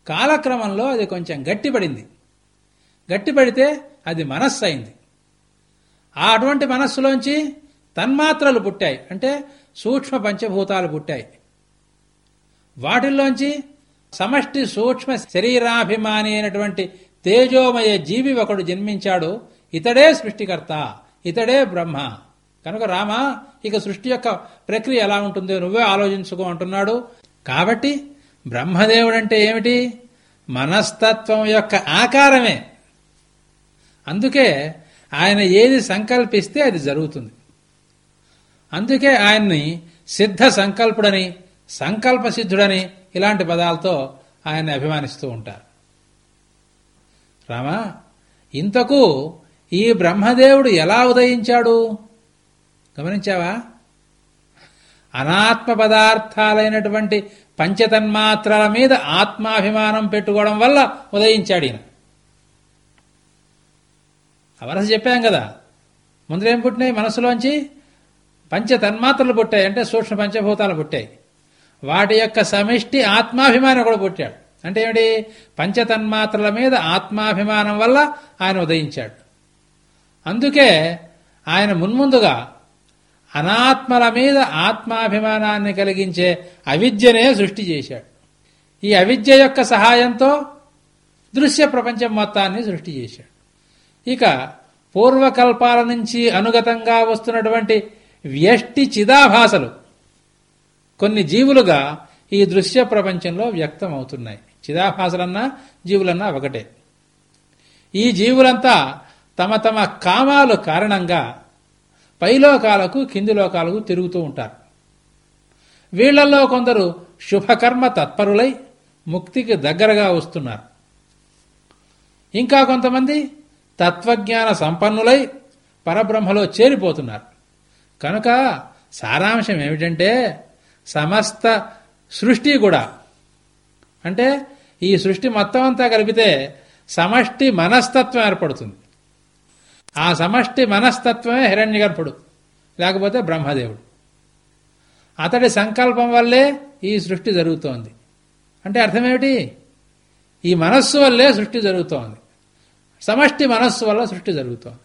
కాలక్రమంలో అది కొంచెం గట్టిపడింది. గట్టిపడితే అది మనస్సు అయింది ఆ అటువంటి మనస్సులోంచి తన్మాత్రలు పుట్టాయి. అంటే సూక్ష్మ పంచభూతాలు పుట్టాయి. వాటిల్లోంచి సమష్టి సూక్ష్మ శరీరాభిమాని అయినటువంటి తేజోమయ జీవి ఒకడు జన్మించాడు. ఇతడే సృష్టికర్త ఇతడే బ్రహ్మ. కనుక రామ ఇక సృష్టి యొక్క ప్రక్రియ ఎలా ఉంటుందో నువ్వే ఆలోచించుకో అంటున్నాడు. కాబట్టి బ్రహ్మదేవుడంటే ఏమిటి? మనస్తత్వం యొక్క ఆకారమే. అందుకే ఆయన ఏది సంకల్పిస్తే అది జరుగుతుంది. అందుకే ఆయన్ని సిద్ధ సంకల్పుడని సంకల్ప సిద్ధుడని ఇలాంటి పదాలతో ఆయన్ని అభిమానిస్తూ ఉంటారు. రామా ఇంతకు ఈ బ్రహ్మదేవుడు ఎలా ఉదయించాడు? గమనించావా? అనాత్మ పదార్థాలైనటువంటి పంచతన్మాత్రల మీద ఆత్మాభిమానం పెట్టుకోవడం వల్ల ఉదయించాడు ఈయన. అవరస చెప్పాం కదా. ముందరేం పుట్టినాయి మనసులోంచి? పంచ తన్మాత్రలు పుట్టాయి అంటే సూక్ష్మ పంచభూతాలు పుట్టాయి. వాటి యొక్క సమిష్టి ఆత్మాభిమానం కూడా పుట్టాడు. అంటే ఏమిటి? పంచతన్మాత్రల మీద ఆత్మాభిమానం వల్ల ఆయన ఉదయించాడు. అందుకే ఆయన మున్ముందుగా అనాత్మల మీద ఆత్మాభిమానాన్ని కలిగించే అవిద్యనే సృష్టి చేశాడు. ఈ అవిద్య యొక్క సహాయంతో దృశ్య ప్రపంచం మొత్తాన్ని సృష్టి చేశాడు. ఇక పూర్వకల్పాల నుంచి అనుగతంగా వస్తున్నటువంటి వ్యష్టి చిదాభాసలు కొన్ని జీవులుగా ఈ దృశ్య ప్రపంచంలో వ్యక్తం అవుతున్నాయి చిదాభాసలన్నా జీవులన్నా ఒకటే. ఈ జీవులంతా తమ తమ కామాలు కారణంగా పైలోకాలకు కింది లోకాలకు తిరుగుతూ ఉంటారు. వీళ్ళలో కొందరు శుభకర్మ తత్పరులై ముక్తికి దగ్గరగా వస్తున్నారు. ఇంకా కొంతమంది తత్వజ్ఞాన సంపన్నులై పరబ్రహ్మలో చేరిపోతున్నారు. కనుక సారాంశం ఏమిటంటే సమస్త సృష్టి కూడా అంటే ఈ సృష్టి మొత్తం అంతా కలిపితే సమష్టి మనస్తత్వం ఏర్పడుతుంది. ఆ సమష్టి మనస్తత్వమే హిరణ్యగర్భుడు లేకపోతే బ్రహ్మదేవుడు. అతడి సంకల్పం వల్లే ఈ సృష్టి జరుగుతోంది. అంటే అర్థమేమిటి? ఈ మనస్సు వల్లే సృష్టి జరుగుతోంది. సమష్టి మనస్సు వల్ల సృష్టి జరుగుతోంది.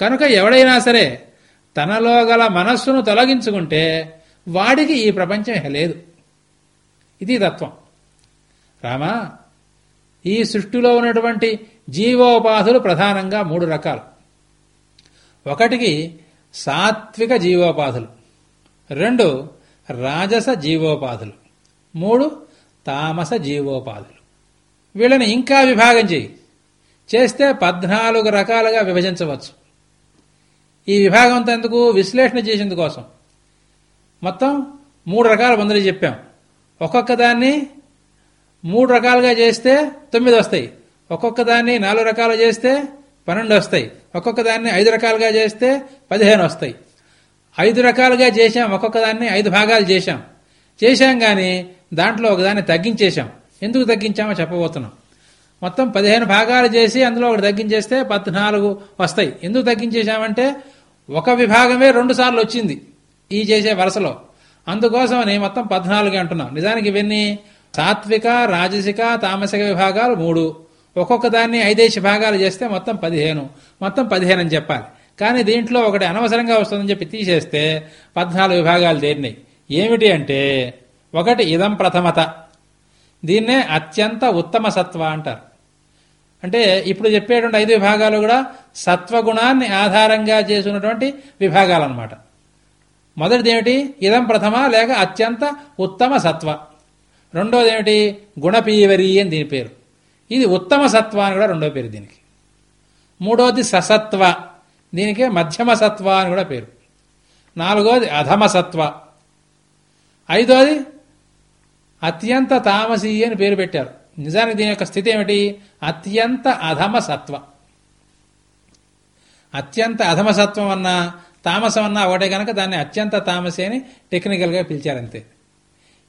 కనుక ఎవడైనా సరే తనలో గల మనస్సును తొలగించుకుంటే వాడికి ఈ ప్రపంచం లేదు. ఇది తత్వం. రామా ఈ సృష్టిలో ఉన్నటువంటి జీవోపాధులు ప్రధానంగా మూడు రకాలు. ఒకటికి సాత్విక జీవోపాధులు. రెండు రాజస జీవోపాధులు. మూడు తామస జీవోపాధులు. వీళ్ళని ఇంకా విభాగం చేయి చేస్తే పద్నాలుగు రకాలుగా విభజించవచ్చు. ఈ విభాగంతో ఎందుకు? విశ్లేషణ చేసేందుకోసం. మొత్తం మూడు రకాల మందులు చెప్పాం. ఒక్కొక్క దాన్ని మూడు రకాలుగా చేస్తే తొమ్మిది వస్తాయి. ఒక్కొక్క దాన్ని నాలుగు రకాలు చేస్తే పన్నెండు వస్తాయి. ఒక్కొక్క దాన్ని ఐదు రకాలుగా చేస్తే పదిహేను వస్తాయి. ఐదు రకాలుగా చేశాం ఒక్కొక్క దాన్ని ఐదు భాగాలు చేశాం. చేశాం కానీ దాంట్లో ఒకదాన్ని తగ్గించేశాం. ఎందుకు తగ్గించామో చెప్పబోతున్నాం. మొత్తం పదిహేను భాగాలు చేసి అందులో ఒకటి తగ్గించేస్తే పద్నాలుగు వస్తాయి. ఎందుకు తగ్గించేశామంటే ఒక విభాగమే రెండు సార్లు వచ్చింది ఈ చేసే వరుసలో. అందుకోసమని మొత్తం పద్నాలుగు అంటున్నాం. నిజానికి ఇవన్నీ సాత్విక రాజసిక తామసిక విభాగాలు మూడు. ఒక్కొక్క దాన్ని ఐదేసి భాగాలు చేస్తే మొత్తం పదిహేను. మొత్తం పదిహేను అని చెప్పాలి. కానీ దీంట్లో ఒకటి అనవసరంగా వస్తుందని చెప్పి తీసేస్తే పద్నాలుగు విభాగాలు తేరినాయి. ఏమిటి అంటే ఒకటి ఇదం ప్రథమత. దీన్నే అత్యంత ఉత్తమ సత్వ అంటారు. అంటే ఇప్పుడు చెప్పేటువంటి ఐదు విభాగాలు కూడా సత్వగుణాన్ని ఆధారంగా చేసుకున్నటువంటి విభాగాలు అనమాట మొదటిది ఏమిటి? ఇదం ప్రథమ లేక అత్యంత ఉత్తమ సత్వ. రెండోది ఏమిటి? గుణపీవరి అని దీని పేరు. ఇది ఉత్తమ సత్వ అని కూడా రెండో పేరు దీనికి. మూడోది ససత్వ. దీనికే మధ్యమ సత్వ అని కూడా పేరు. నాలుగోది అధమ సత్వ. ఐదోది అత్యంత తామసి అని పేరు పెట్టారు. నిజానికి దీని యొక్క స్థితి ఏమిటి? అత్యంత అధమ సత్వ. అత్యంత అధమసత్వం అన్నా తామసం అన్నా ఒకటే కనుక దాన్ని అత్యంత తామసి అని టెక్నికల్గా పిలిచారంతే.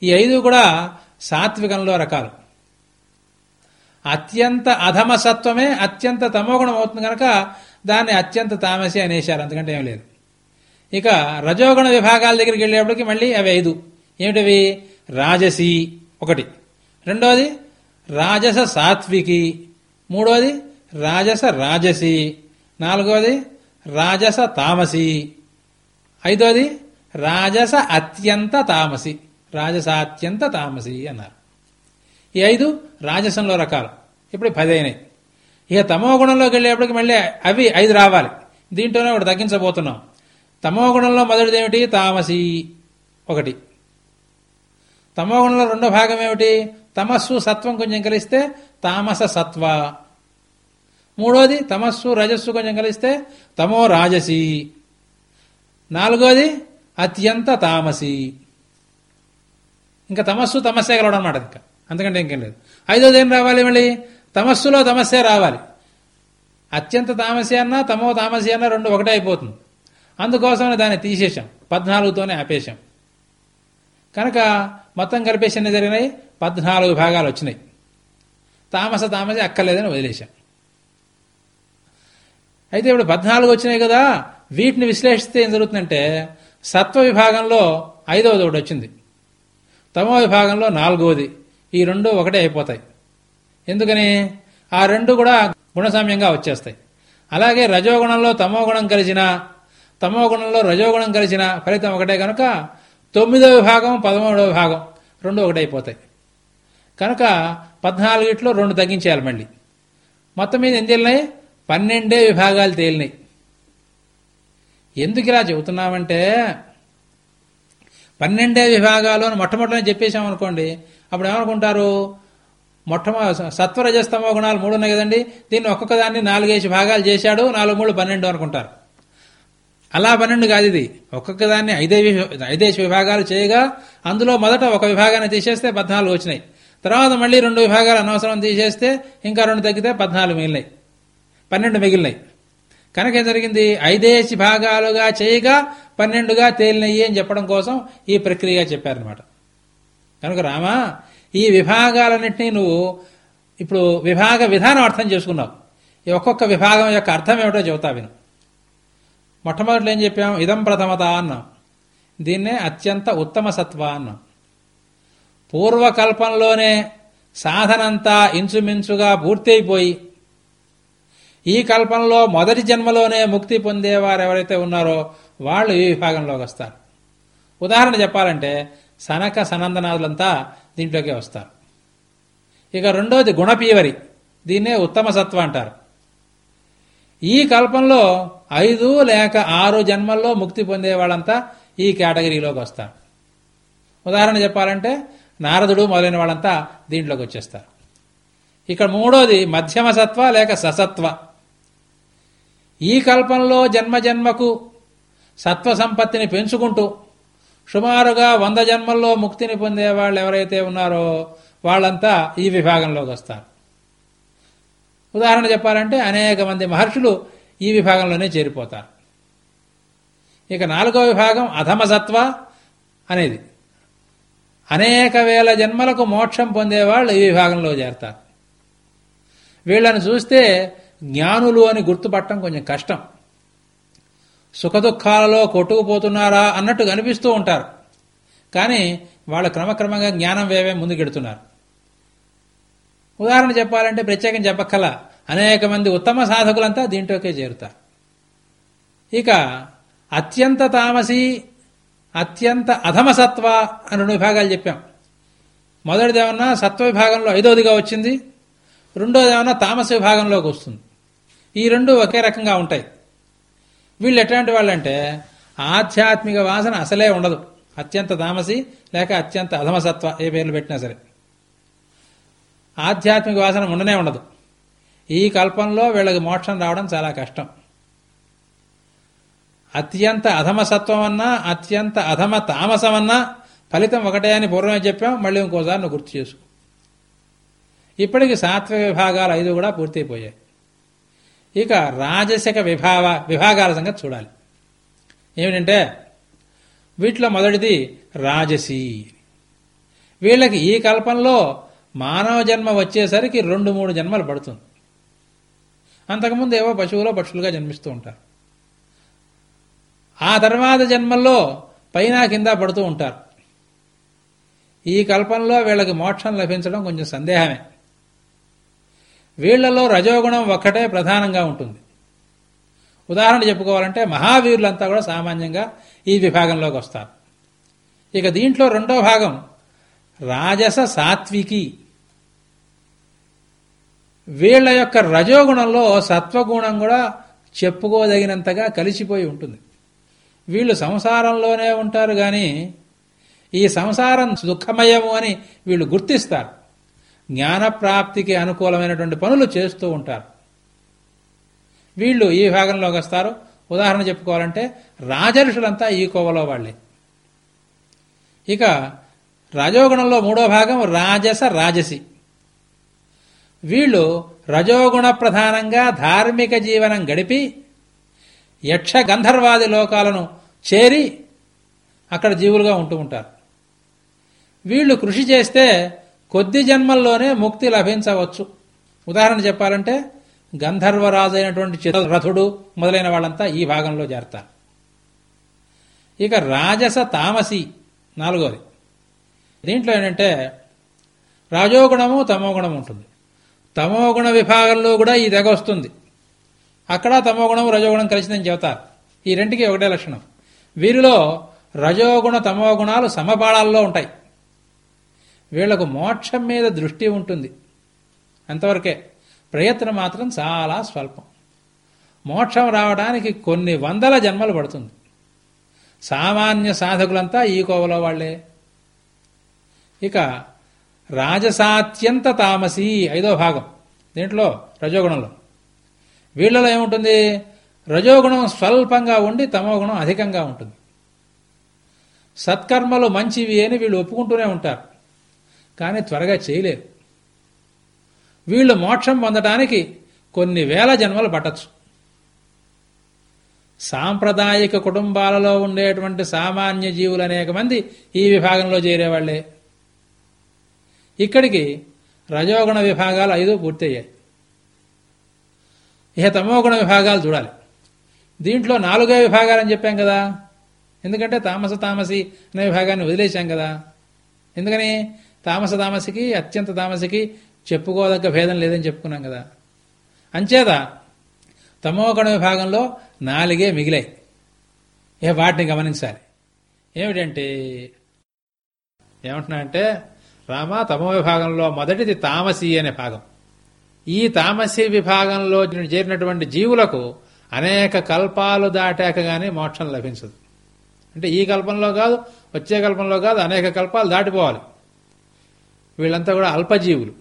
ఈ ఐదు కూడా సాత్వికంలో రకాలు. అత్యంత అధమసత్వమే అత్యంత తమోగుణం అవుతుంది కనుక దాన్ని అత్యంత తామసి అనేశారు. అంతకంటే ఏం లేదు. ఇక రజోగుణ విభాగాల దగ్గరికి వెళ్ళేప్పటికి మళ్ళీ అవి ఐదు. ఏమిటవి? రాజసి ఒకటి. రెండోది రాజస సాత్వికి. మూడోది రాజస రాజసి. నాలుగోది రాజస తామసి. ఐదోది రాజస అత్యంత తామసి. రాజసాత్యంత తామసి అన్నారు. ఈ ఐదు రాజసంలో రకాలు. ఇప్పుడు పది అయినాయి. ఇక తమో గుణంలోకి వెళ్ళేప్పటికి మళ్ళీ అవి ఐదు రావాలి. దీంట్లోనే ఒకటి తగ్గించబోతున్నాం. తమో గుణంలో మొదటిది ఏమిటి తామసి ఒకటి. తమో గుణంలో రెండో భాగం ఏమిటి? తమస్సు సత్వం కొంచెం కలిస్తే తామస సత్వ. మూడోది తమస్సు రజస్సు కొంచెం కలిస్తే తమో రాజసి. నాలుగోది అత్యంత తామసి. ఇంకా తమస్సు తమస్సే కలవడం అన్నమాట ఇంకా. అంతకంటే ఇంకేం లేదు. ఐదోది ఏం రావాలి మళ్ళీ? తమస్సులో తమస్సే రావాలి. అత్యంత తామసి అన్నా తమో తామసి అన్నా రెండు ఒకటే అయిపోతుంది. అందుకోసమని దాన్ని తీసేశాం. పద్నాలుగుతోనే ఆపేశాం. కనుక మొత్తం కలిపేసి ఎన్ని జరిగినాయి? పద్నాలుగు భాగాలు వచ్చినాయి. తామస తామసి అక్కర్లేదని వదిలేశాం. అయితే ఇప్పుడు పద్నాలుగు వచ్చినాయి కదా వీటిని విశ్లేషిస్తే ఏం జరుగుతుందంటే సత్వ విభాగంలో ఐదవది ఒకటి వచ్చింది. తమో విభాగంలో నాలుగవది ఈ రెండు ఒకటే అయిపోతాయి. ఎందుకని? ఆ రెండు కూడా గుణసామ్యంగా వచ్చేస్తాయి. అలాగే రజోగుణంలో తమో గుణం కలిసిన తమో గుణంలో రజోగుణం కలిసిన ఫలితం ఒకటే కనుక తొమ్మిదవ విభాగం పదమూడవ విభాగం రెండు ఒకటే అయిపోతాయి. కనుక పద్నాలుగిట్లో రెండు తగ్గించేయాలి మళ్ళీ. మొత్తం మీద ఎన్ని తేలినాయి? పన్నెండే విభాగాలు తేలినాయి. ఎందుకు ఇలా చెబుతున్నామంటే పన్నెండే విభాగాలు అని మొట్టమొదటి చెప్పేశాం అనుకోండి అప్పుడు ఏమనుకుంటారు మొట్టమ సత్వరజస్తమో గుణాలు మూడు ఉన్నాయి కదండి. దీన్ని ఒక్కొక్క దాన్ని నాలుగేసి భాగాలు చేశాడు నాలుగు మూడు పన్నెండు అనుకుంటారు. అలా పన్నెండు కాదు ఇది. ఒక్కొక్క దాన్ని ఐదే ఐదేసి విభాగాలు చేయగా అందులో మొదట ఒక విభాగాన్ని తీసేస్తే పద్నాలుగు వచ్చినాయి. తర్వాత మళ్ళీ రెండు విభాగాలు అనవసరం తీసేస్తే ఇంకా రెండు తగ్గితే పద్నాలుగు మిగిలినాయి. పన్నెండు మిగిలినాయి. కనుక ఏం జరిగింది? ఐదేసి భాగాలుగా చేయగా పన్నెండుగా తేలినయ్యి అని చెప్పడం కోసం ఈ ప్రక్రియ చెప్పారనమాట కనుక రామా ఈ విభాగాలన్నింటినీ నువ్వు ఇప్పుడు విభాగ విధానం అర్థం చేసుకున్నావు. ఈ ఒక్కొక్క విభాగం యొక్క అర్థం ఏమిటో చెబుతా విను. మొట్టమొదట్లో ఏం చెప్పాం? ఇదం ప్రథమత అన్నాం. దీన్నే అత్యంత ఉత్తమ సత్వ అన్నాం. పూర్వకల్పంలోనే సాధనంతా ఇంచుమించుగా పూర్తయిపోయి ఈ కల్పంలో మొదటి జన్మలోనే ముక్తి పొందేవారు ఎవరైతే ఉన్నారో వాళ్ళు ఈ విభాగంలోకి వస్తారు. ఉదాహరణ చెప్పాలంటే సనక సనందనాథులంతా దీంట్లోకి వస్తారు. ఇక రెండోది గుణపీవరి. దీన్నే ఉత్తమ సత్వ అంటారు. ఈ కల్పంలో ఐదు లేక ఆరు జన్మల్లో ముక్తి పొందే వాళ్ళంతా ఈ కేటగిరీలోకి వస్తారు. ఉదాహరణ చెప్పాలంటే నారదుడు మొదలైన వాళ్ళంతా దీంట్లోకి వచ్చేస్తారు. ఇక్కడ మూడోది మధ్యమ సత్వ లేక ససత్వ. ఈ కల్పంలో జన్మ జన్మకు సత్వ సంపత్తిని పెంచుకుంటూ సుమారుగా వంద జన్మల్లో ముక్తిని పొందే వాళ్ళు ఎవరైతే ఉన్నారో వాళ్ళంతా ఈ విభాగంలోకి వస్తారు. ఉదాహరణ చెప్పాలంటే అనేక మంది మహర్షులు ఈ విభాగంలోనే చేరిపోతారు. ఇక నాలుగో విభాగం అధమసత్వ అనేది. అనేక వేల జన్మలకు మోక్షం పొందేవాళ్ళు ఈ విభాగంలో చేరతారు. వీళ్ళని చూస్తే జ్ఞానులు అని గుర్తుపట్టడం కొంచెం కష్టం. సుఖదుఖాలలో కొట్టుకుపోతున్నారా అన్నట్టు కనిపిస్తూ ఉంటారు. కానీ వాళ్ళు క్రమక్రమంగా జ్ఞానం వేవే ముందుకెడుతున్నారు. ఉదాహరణ చెప్పాలంటే ప్రత్యేకం చెప్పక్కల. అనేక మంది ఉత్తమ సాధకులంతా దీంట్లోకే చేరుతారు. ఇక అత్యంత తామసి అత్యంత అధమసత్వ అని రెండు విభాగాలు చెప్పాం. మొదటిది ఏమన్నా సత్వ విభాగంలో ఐదోదిగా వచ్చింది. రెండోదేమన్నా తామస విభాగంలోకి వస్తుంది. ఈ రెండు ఒకే రకంగా ఉంటాయి. వీళ్ళు ఎట్లాంటి వాళ్ళంటే ఆధ్యాత్మిక వాసన అసలే ఉండదు. అత్యంత తామసి లేక అత్యంత అధమసత్వ ఏ పేర్లు పెట్టినా సరే. ఆధ్యాత్మిక వాసన ఉండనే ఉండదు. ఈ కల్పంలో వీళ్ళకి మోక్షం రావడం చాలా కష్టం. అత్యంత అధమసత్వం అన్నా అత్యంత అధమ తామసమన్నా ఫలితం ఒకటే అని పూర్వమే చెప్పాం మళ్ళీ ఇంకోసారి నువ్వు గుర్తు చేసుకో. ఇప్పటికి సాత్విక విభాగాలు ఐదు కూడా పూర్తయిపోయాయి. ఇక రాజసిక విభావ విభాగాల సంగతి చూడాలి. ఏమిటంటే వీటిలో మొదటిది రాజసి వీళ్ళకి ఈ కల్పంలో మానవ జన్మ వచ్చేసరికి రెండు మూడు జన్మలు పడుతుంది. అంతకుముందు ఏవో పశువులో పక్షులుగా జన్మిస్తూ ఉంటారు. ఆ తర్వాత జన్మల్లో పైన కింద పడుతూ ఉంటారు. ఈ కల్పంలో వీళ్ళకి మోక్షం లభించడం కొంచెం సందేహమే. వీళ్ళలో రజోగుణం ఒక్కటే ప్రధానంగా ఉంటుంది. ఉదాహరణ చెప్పుకోవాలంటే మహావీరులంతా కూడా సామాన్యంగా ఈ విభాగంలోకి వస్తారు. ఇక దీంట్లో రెండో భాగం రాజస సాత్వికి. వీళ్ళ యొక్క రజోగుణంలో సత్వగుణం కూడా చెప్పుకోదగినంతగా కలిసిపోయి ఉంటుంది. వీళ్ళు సంసారంలోనే ఉంటారు కానీ ఈ సంసారం దుఃఖమయము అని వీళ్ళు గుర్తిస్తారు. జ్ఞానప్రాప్తికి అనుకూలమైనటువంటి పనులు చేస్తూ ఉంటారు. వీళ్ళు ఈ విభాగంలోకి వస్తారు. ఉదాహరణ చెప్పుకోవాలంటే రాజర్షులంతా ఈ కోవలో వాళ్ళే. ఇక రజోగుణంలో మూడో భాగం రాజస రాజసి. వీళ్ళు రజోగుణ ప్రధానంగా ధార్మిక జీవనం గడిపి యక్ష గంధర్వాది లోకాలను చేరి అక్కడ జీవులుగా ఉంటూ ఉంటారు. వీళ్ళు కృషి చేస్తే కొద్ది జన్మల్లోనే ముక్తి లభించవచ్చు. ఉదాహరణ చెప్పాలంటే గంధర్వరాజు అయినటువంటి చిత్రరథుడు మొదలైన వాళ్ళంతా ఈ భాగంలో చేరతారు. ఇక రాజస తామసి నాలుగోది. దీంట్లో ఏంటంటే రాజోగుణము తమోగుణం ఉంటుంది. తమోగుణ విభాగంలో కూడా ఈ తెగ వస్తుంది. అక్కడ తమోగుణం రజోగుణం కలిసిందని చెబుతారు. ఈ రెంటికి ఒకటే లక్షణం. వీరిలో రజోగుణ తమోగుణాలు సమపాళాల్లో ఉంటాయి. వీళ్ళకు మోక్షం మీద దృష్టి ఉంటుంది. అంతవరకే ప్రయత్నం మాత్రం చాలా స్వల్పం. మోక్షం రావడానికి కొన్ని వందల జన్మలు పడుతుంది. సామాన్య సాధకులంతా ఈ కోవలో వాళ్ళే. ఇక రాజసాత్యంత తామసి ఐదో భాగం దీంట్లో రజోగుణంలో. వీళ్ళలో ఏముంటుంది? రజోగుణం స్వల్పంగా ఉండి తమోగుణం అధికంగా ఉంటుంది. సత్కర్మలు మంచివి అని వీళ్ళు ఒప్పుకుంటూనే ఉంటారు. కానీ త్వరగా చేయలేరు. వీళ్ళు మోక్షం పొందటానికి కొన్ని వేల జన్మలు పట్టచ్చు. సాంప్రదాయిక కుటుంబాలలో ఉండేటువంటి సామాన్య జీవులు అనేక మంది ఈ విభాగంలో చేరేవాళ్ళే. ఇక్కడికి రజోగుణ విభాగాలు ఐదు పూర్తయ్యాయి. ఇక తమోగుణ విభాగాలు చూడాలి. దీంట్లో నాలుగో విభాగాలని చెప్పాం కదా. ఎందుకంటే తామస తామసి అనే విభాగాన్ని వదిలేశాం కదా. ఎందుకని? తామస తామసికి అత్యంత తామసికి చెప్పుకోదగ్గ భేదం లేదని చెప్పుకున్నాం కదా. అంచేత తమోగణ విభాగంలో నాలుగే మిగిలాయి. ఏ వాటిని గమనించాలి. ఏమిటంటే ఏమంటున్నా అంటే రామ తమో విభాగంలో మొదటిది తామసి అనే భాగం. ఈ తామసి విభాగంలో చేరినటువంటి జీవులకు అనేక కల్పాలు దాటాక గానీ మోక్షం లభించదు. అంటే ఈ కల్పంలో కాదు వచ్చే కల్పంలో కాదు అనేక కల్పాలు దాటిపోవాలి. వీళ్ళంతా కూడా అల్పజీవులు.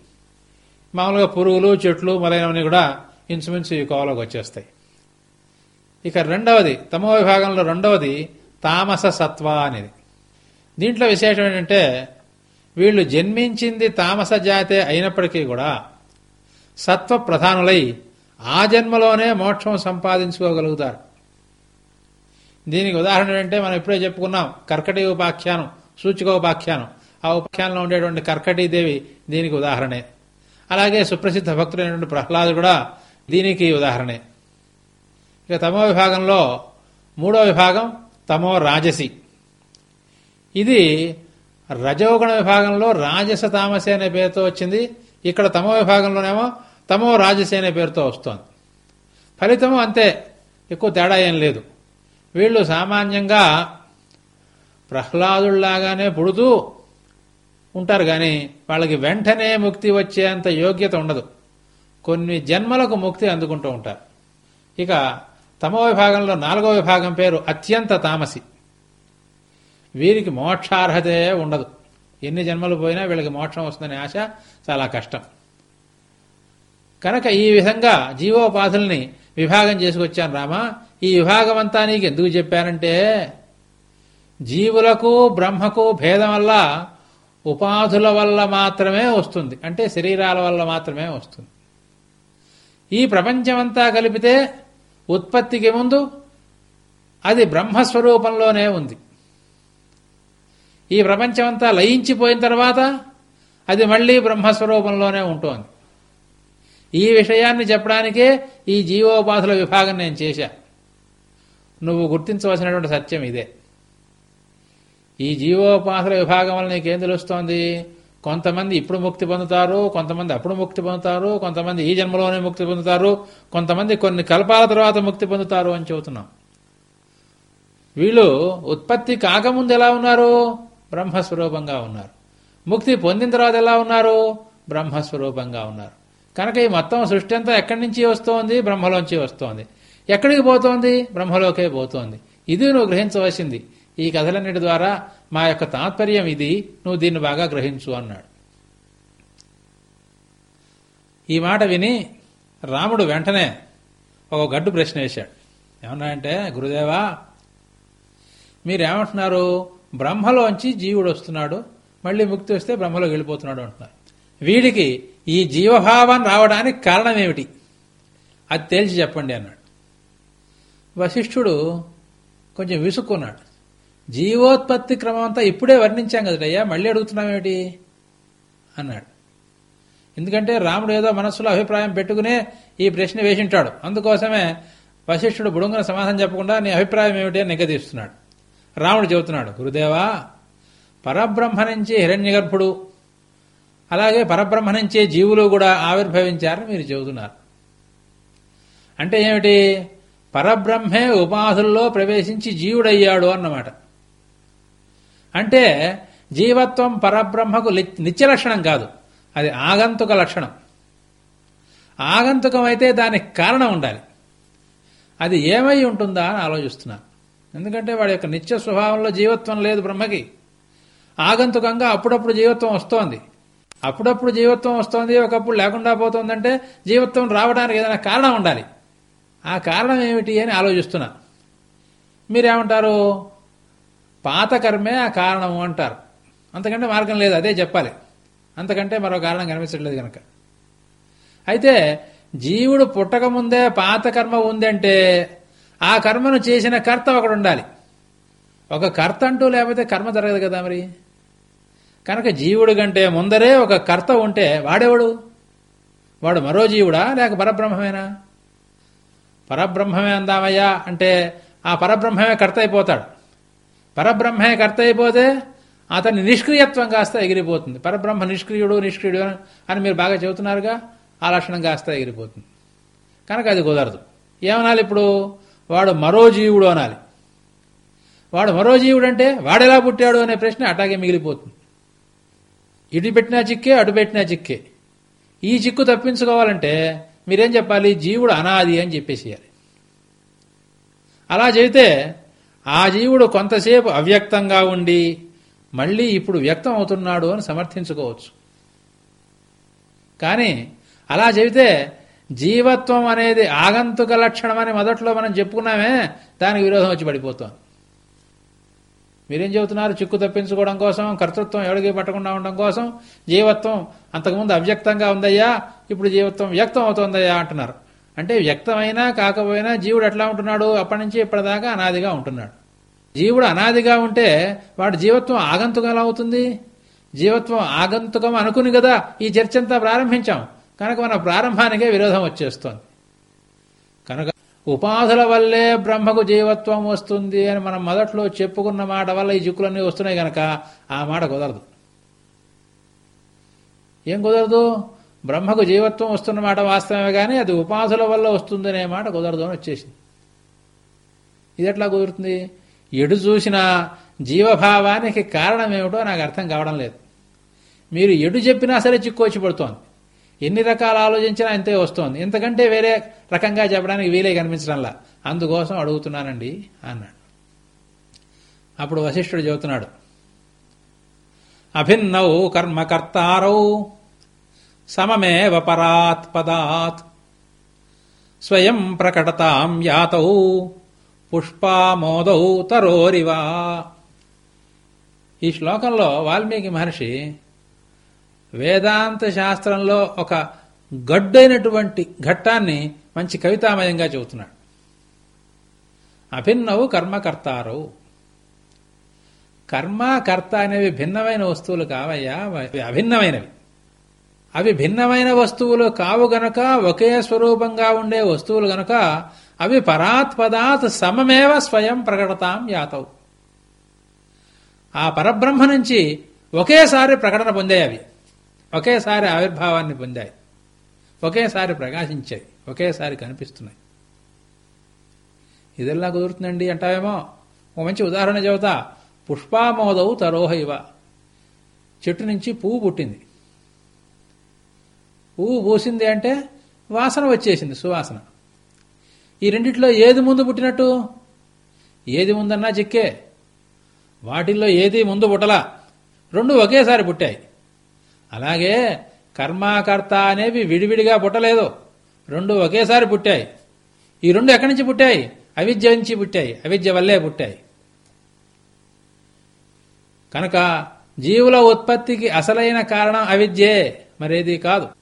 మామూలుగా పురుగులు చెట్లు మొదలైనవన్నీ కూడా ఇంచుమించు ఈ కోవలోకి వచ్చేస్తాయి. ఇక రెండవది తమో విభాగంలో రెండవది తామస సత్వ అనేది. దీంట్లో విశేషం ఏంటంటే వీళ్ళు జన్మించింది తామస జాతే అయినప్పటికీ కూడా సత్వ ప్రధానులై ఆ జన్మలోనే మోక్షం సంపాదించుకోగలుగుతారు. దీనికి ఉదాహరణ ఏంటంటే మనం ఇప్పుడే చెప్పుకున్నాం కర్కటి ఉపాఖ్యానం సూచిక ఉపాఖ్యానం. ఆ ఉపాఖ్యానంలో ఉండేటువంటి కర్కటీదేవి దీనికి ఉదాహరణే. అలాగే సుప్రసిద్ధ భక్తుడైనటువంటి ప్రహ్లాదు కూడా దీనికి ఉదాహరణే. ఇక తమో విభాగంలో మూడో విభాగం తమో రాజసి. ఇది రజోగుణ విభాగంలో రాజస తామసే అనే పేరుతో వచ్చింది. ఇక్కడ తమో విభాగంలోనేమో తమో రాజసి అనే పేరుతో వస్తోంది. ఫలితము అంతే ఎక్కువ తేడా ఏం లేదు. వీళ్ళు సామాన్యంగా ప్రహ్లాదుల్లాగానే పుడుతూ ఉంటారు కానీ వాళ్ళకి వెంటనే ముక్తి వచ్చేంత యోగ్యత ఉండదు. కొన్ని జన్మలకు ముక్తి అందుకుంటూ ఉంటారు. ఇక తమో విభాగంలో నాలుగో విభాగం పేరు అత్యంత తామసి. వీరికి మోక్షార్హతే ఉండదు. ఎన్ని జన్మలు పోయినా వీళ్ళకి మోక్షం వస్తుందనే ఆశ చాలా కష్టం. కనుక ఈ విధంగా జీవోపాధుల్ని విభాగం చేసుకొచ్చాను రామా. ఈ విభాగం అంతా నీకు ఎందుకు చెప్పానంటే జీవులకు బ్రహ్మకు భేదం వల్ల ఉపాధుల వల్ల మాత్రమే వస్తుంది. అంటే శరీరాల వల్ల మాత్రమే వస్తుంది. ఈ ప్రపంచమంతా కలిపితే ఉత్పత్తికి ముందు అది బ్రహ్మస్వరూపంలోనే ఉంది. ఈ ప్రపంచమంతా లయించిపోయిన తర్వాత అది మళ్ళీ బ్రహ్మస్వరూపంలోనే ఉంటుంది. ఈ విషయాన్ని చెప్పడానికే ఈ జీవోపాధుల విభాగం నేను చేశా. నువ్వు గుర్తించవలసినటువంటి సత్యం ఇదే. ఈ జీవోపాసన విభాగం వల్ల నీకేం తెలుస్తోంది? కొంతమంది ఇప్పుడు ముక్తి పొందుతారు కొంతమంది అప్పుడు ముక్తి పొందుతారు కొంతమంది ఈ జన్మలోనే ముక్తి పొందుతారు కొంతమంది కొన్ని కల్పాల తర్వాత ముక్తి పొందుతారు అని చెబుతున్నాం. వీళ్ళు ఉత్పత్తి కాకముందు ఎలా ఉన్నారు? బ్రహ్మస్వరూపంగా ఉన్నారు. ముక్తి పొందిన తర్వాత ఎలా ఉన్నారు? బ్రహ్మస్వరూపంగా ఉన్నారు. కనుక ఈ మొత్తం సృష్టి అంతా ఎక్కడి నుంచి వస్తోంది? బ్రహ్మలోంచి వస్తోంది. ఎక్కడికి పోతోంది? బ్రహ్మలోకే పోతోంది. ఇది నువ్వు గ్రహించవలసింది. ఈ కథలన్నిటి ద్వారా మా యొక్క తాత్పర్యం ఇది. నువ్వు దీన్ని బాగా గ్రహించు అన్నాడు. ఈ మాట విని రాముడు వెంటనే ఒక గడ్డు ప్రశ్న వేశాడు. ఏమన్నాడంటే గురుదేవా మీరేమంటున్నారు? బ్రహ్మలోంచి జీవుడు వస్తున్నాడు మళ్ళీ ముక్తి వస్తే బ్రహ్మలోకి వెళ్ళిపోతున్నాడు అంటున్నారు. వీడికి ఈ జీవభావం రావడానికి కారణం ఏమిటి అది తేల్చి చెప్పండి అన్నాడు. వశిష్ఠుడు కొంచెం విసుక్కున్నాడు. జీవోత్పత్తి క్రమం అంతా ఇప్పుడే వర్ణించాం కదయ్యా మళ్ళీ అడుగుతున్నామేమిటి అన్నాడు. ఎందుకంటే రాముడు ఏదో మనస్సులో అభిప్రాయం పెట్టుకునే ఈ ప్రశ్న వేసింటాడు. అందుకోసమే వశిష్ఠుడు బుడుంగున సమాధానం చెప్పకుండా నీ అభిప్రాయం ఏమిటి అని నిగదీస్తున్నాడు రాముడు చెబుతున్నాడు గురుదేవా పరబ్రహ్మ నుంచి హిరణ్యగర్భుడు అలాగే పరబ్రహ్మ నుంచే జీవులు కూడా ఆవిర్భవించారని మీరు చెబుతున్నారు. అంటే ఏమిటి? పరబ్రహ్మే ఉపాధుల్లో ప్రవేశించి జీవుడయ్యాడు అన్నమాట. అంటే జీవత్వం పరబ్రహ్మకు నిత్య లక్షణం కాదు. అది ఆగంతుక లక్షణం. ఆగంతుకం అయితే దానికి కారణం ఉండాలి. అది ఏమై ఉంటుందా అని ఆలోచిస్తున్నాను ఎందుకంటే వాడి యొక్క నిత్య స్వభావంలో జీవత్వం లేదు బ్రహ్మకి. ఆగంతుకంగా అప్పుడప్పుడు జీవత్వం వస్తోంది. అప్పుడప్పుడు జీవత్వం వస్తోంది ఒకప్పుడు లేకుండా పోతుందంటే జీవత్వం రావడానికి ఏదైనా కారణం ఉండాలి. ఆ కారణం ఏమిటి అని ఆలోచిస్తున్నా. మీరేమంటారు? పాత కర్మే ఆ కారణము అంటారు. అంతకంటే మార్గం లేదు అదే చెప్పాలి. అంతకంటే మరో కారణం కనిపించట్లేదు కనుక అయితే జీవుడు పుట్టకముందే పాత కర్మ ఉందంటే ఆ కర్మను చేసిన కర్త ఒకడు ఉండాలి. ఒక కర్త అంటూ లేకపోతే కర్మ జరగదు కదా మరి? కనుక జీవుడు కంటే ముందరే ఒక కర్త ఉంటే వాడేవాడు? వాడు మరో జీవుడా లేక పరబ్రహ్మమేనా? పరబ్రహ్మమే అందామయ్యా అంటే ఆ పరబ్రహ్మమే కర్త అయిపోతాడు. పరబ్రహ్మే కర్త అయిపోతే అతని నిష్క్రియత్వం కాస్త ఎగిరిపోతుంది. పరబ్రహ్మ నిష్క్రియుడు నిష్క్రియుడు అని మీరు బాగా చెబుతున్నారుగా ఆ లక్షణం కాస్త ఎగిరిపోతుంది. కనుక అది కుదరదు. ఏమనాలి ఇప్పుడు? వాడు మరో జీవుడు అనాలి. వాడు మరో జీవుడు అంటే వాడెలా పుట్టాడు అనే ప్రశ్న అటాగే మిగిలిపోతుంది. ఇటు పెట్టినా చిక్కే అటు పెట్టినా చిక్కే. ఈ చిక్కు తప్పించుకోవాలంటే మీరేం చెప్పాలి? జీవుడు అనాది అని చెప్పేసేయాలి. అలా చెబితే ఆ జీవుడు కొంతసేపు అవ్యక్తంగా ఉండి మళ్ళీ ఇప్పుడు వ్యక్తం అవుతున్నాడు అని సమర్థించుకోవచ్చు. కానీ అలా చెబితే జీవత్వం అనేది ఆగంతుక లక్షణం అని మొదట్లో మనం చెప్పుకున్నామే దానికి విరోధం వచ్చి పడిపోతాం. మీరేం చెబుతున్నారు? చిక్కు తప్పించుకోవడం కోసం కర్తృత్వం ఎవడికి పట్టకుండా ఉండడం కోసం? జీవత్వం అంతకుముందు అవ్యక్తంగా ఉందయ్యా ఇప్పుడు జీవత్వం వ్యక్తం అవుతుందయ్యా అంటున్నారు. అంటే వ్యక్తమైనా కాకపోయినా జీవుడు ఎట్లా ఉంటున్నాడు? అప్పటి నుంచి ఇప్పటిదాకా అనాదిగా ఉంటున్నాడు. జీవుడు అనాదిగా ఉంటే వాడు జీవత్వం ఆగంతుకం ఎలా అవుతుంది? జీవత్వం ఆగంతుకం అనుకుని కదా ఈ చర్చ అంతా ప్రారంభించాం. కనుక మన ప్రారంభానికే విరోధం వచ్చేస్తోంది. కనుక ఉపాధుల వల్లే బ్రహ్మకు జీవత్వం వస్తుంది అని మనం మొదట్లో చెప్పుకున్న మాట వల్ల ఈ చిక్కులన్నీ వస్తున్నాయి గనక ఆ మాట కుదరదు. ఏం కుదరదు? బ్రహ్మకు జీవత్వం వస్తున్న మాట వాస్తవమే కానీ అది ఉపాసుల వల్ల వస్తుందనే మాట కుదరదు అని వచ్చేసింది. ఇది ఎట్లా కుదురుతుంది? ఎడు చూసినా జీవభావానికి కారణం ఏమిటో నాకు అర్థం కావడం లేదు. మీరు ఎడు చెప్పినా సరే చిక్కు పడుతోంది. ఎన్ని రకాలు ఆలోచించినా ఇంతే వస్తోంది. ఇంతకంటే వేరే రకంగా చెప్పడానికి వీలే కనిపించడంలా. అందుకోసం అడుగుతున్నానండి అన్నాడు. అప్పుడు వశిష్ఠుడు చెబుతున్నాడు. అభిన్నౌ కర్మకర్తారౌ సమమేవ పరాత్ పదాత్. స్వయం ప్రకటతాం యాతౌ పుష్పామోదౌ తరోరివా. ఈ శ్లోకంలో వాల్మీకి మహర్షి వేదాంత శాస్త్రంలో ఒక గడ్డైనటువంటి ఘట్టాన్ని మంచి కవితామయంగా చెబుతున్నాడు. అభిన్నవు కర్మకర్తారు. కర్మ కర్త అనేవి భిన్నమైన వస్తువులు కావయ్యా అభిన్నమైనవి. అవి భిన్నమైన వస్తువులు కావు గనక ఒకే స్వరూపంగా ఉండే వస్తువులు గనక అవి పరాత్ పదాత్ సమమేవ స్వయం ప్రకటతాం యాతవు ఆ పరబ్రహ్మ నుంచి ఒకేసారి ప్రకటన పొందాయి అవి. ఒకేసారి ఆవిర్భావాన్ని పొందాయి. ఒకేసారి ప్రకాశించాయి. ఒకేసారి కనిపిస్తున్నాయి. ఇదెల్లా కుదురుతుందండి అంటావేమో? ఒక మంచి ఉదాహరణ చెబుతా. పుష్పామోదవు తరోహ ఇవ. చెట్టు నుంచి పువ్వు పుట్టింది. పువ్వు పూసింది అంటే వాసన వచ్చేసింది సువాసన. ఈ రెండిట్లో ఏది ముందు పుట్టినట్టు? ఏది ముందన్నా చిక్కే. వాటిల్లో ఏది ముందు పుట్టలా? రెండు ఒకేసారి పుట్టాయి. అలాగే కర్మాకర్త అనేవి విడివిడిగా పుట్టలేదు. రెండు ఒకేసారి పుట్టాయి. ఈ రెండు ఎక్కడి నుంచి పుట్టాయి? అవిద్య నుంచి పుట్టాయి. అవిద్య వల్లే పుట్టాయి. కనుక జీవుల ఉత్పత్తికి అసలైన కారణం అవిద్యే. మరేది కాదు.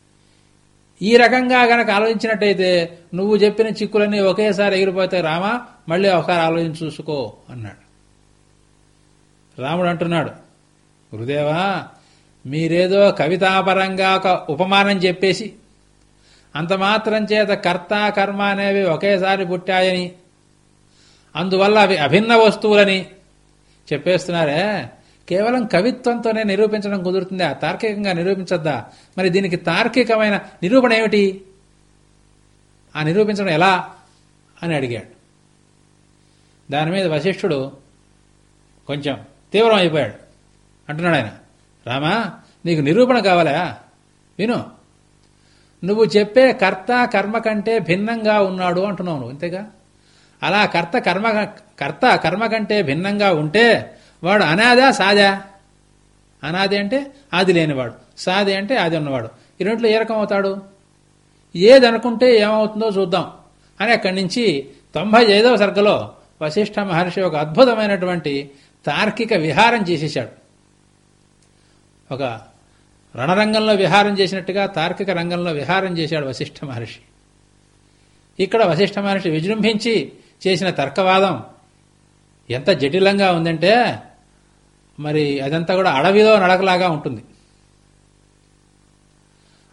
ఈ రకంగా గనక ఆలోచించినట్టయితే నువ్వు చెప్పిన చిక్కులన్నీ ఒకేసారి ఎగిరిపోతాయి రామా మళ్ళీ ఒకసారి ఆలోచించి చూసుకో అన్నాడు. రాముడు అంటున్నాడు గురుదేవా మీరేదో కవితాపరంగా ఒక ఉపమానం చెప్పేసి అంత మాత్రం చేత కర్త కర్మ అనేవి ఒకేసారి పుట్టాయని అందువల్ల అవి అభిన్న వస్తువులని చెప్పేస్తున్నారే కేవలం కవిత్వంతోనే నిరూపించడం కుదురుతుందా? తార్కికంగా నిరూపించద్దా? మరి దీనికి తార్కికమైన నిరూపణ ఏమిటి? ఆ నిరూపించడం ఎలా? అని అడిగాడు. దాని మీద వశిష్ఠుడు కొంచెం తీవ్రం అయిపోయాడు. అంటున్నాడు ఆయన రామా నీకు నిరూపణ కావాలా? విను. నువ్వు చెప్పే కర్త కర్మ కంటే భిన్నంగా ఉన్నాడు అంటున్నావు నువ్వు అంతేగా అలా కర్త కర్మ కర్త కర్మ కంటే భిన్నంగా ఉంటే వాడు అనాదా సాదా అనాది అంటే ఆది లేనివాడు సాది అంటే ఆది ఉన్నవాడు. ఈ రెంట్లో ఏ రకం అవుతాడు? ఏది అనుకుంటే ఏమవుతుందో చూద్దాం. అని అక్కడి నుంచి తొంభై ఐదవ సర్గలో వశిష్ఠ మహర్షి ఒక అద్భుతమైనటువంటి తార్కిక విహారం చేసేశాడు. ఒక రణరంగంలో విహారం చేసినట్టుగా తార్కిక రంగంలో విహారం చేశాడు వశిష్ఠ మహర్షి. ఇక్కడ వశిష్ఠ మహర్షి విజృంభించి చేసిన తర్కవాదం ఎంత జటిలంగా ఉందంటే మరి అదంతా కూడా అడవిలో నడకలాగా ఉంటుంది.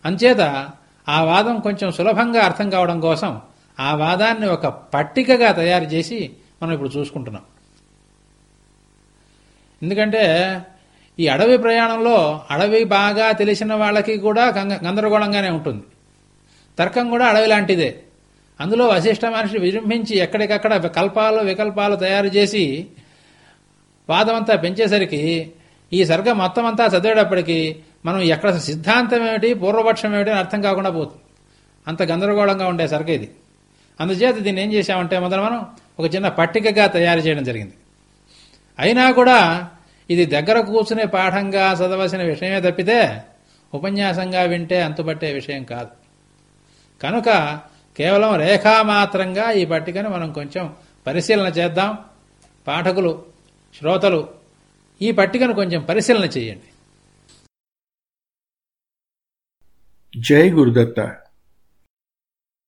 అంచేత ఆ వాదం కొంచెం సులభంగా అర్థం కావడం కోసం ఆ వాదాన్ని ఒక పట్టికగా తయారు చేసి మనం ఇప్పుడు చూసుకుంటున్నాం. ఎందుకంటే ఈ అడవి ప్రయాణంలో అడవి బాగా తెలిసిన వాళ్ళకి కూడా గందరగోళంగానే ఉంటుంది. తర్కం కూడా అడవి లాంటిదే. అందులో వశిష్ఠ మహర్షి విజృంభించి ఎక్కడికక్కడ కల్పాలు వికల్పాలు తయారు చేసి వాదమంతా పెంచేసరికి ఈ సర్గ మొత్తం అంతా చదివేటప్పటికీ మనం ఎక్కడ సిద్ధాంతం ఏమిటి పూర్వపక్షం ఏమిటి అని అర్థం కాకుండా పోతుంది. అంత గందరగోళంగా ఉండే సర్గ ఇది. అందుచేత దీన్ని ఏం చేశామంటే మొదలు మనం ఒక చిన్న పట్టికగా తయారు చేయడం జరిగింది. అయినా కూడా ఇది దగ్గర కూర్చునే పాఠంగా చదవలసిన విషయమే తప్పితే ఉపన్యాసంగా వింటే అంతుపట్టే విషయం కాదు. కనుక కేవలం రేఖామాత్రంగా ఈ పట్టికను మనం కొంచెం పరిశీలన చేద్దాం. పాఠకులు శ్రోతలు ఈ పట్టికను కొంచెం పరిశీలన చేయండి. జై గురుదత్త.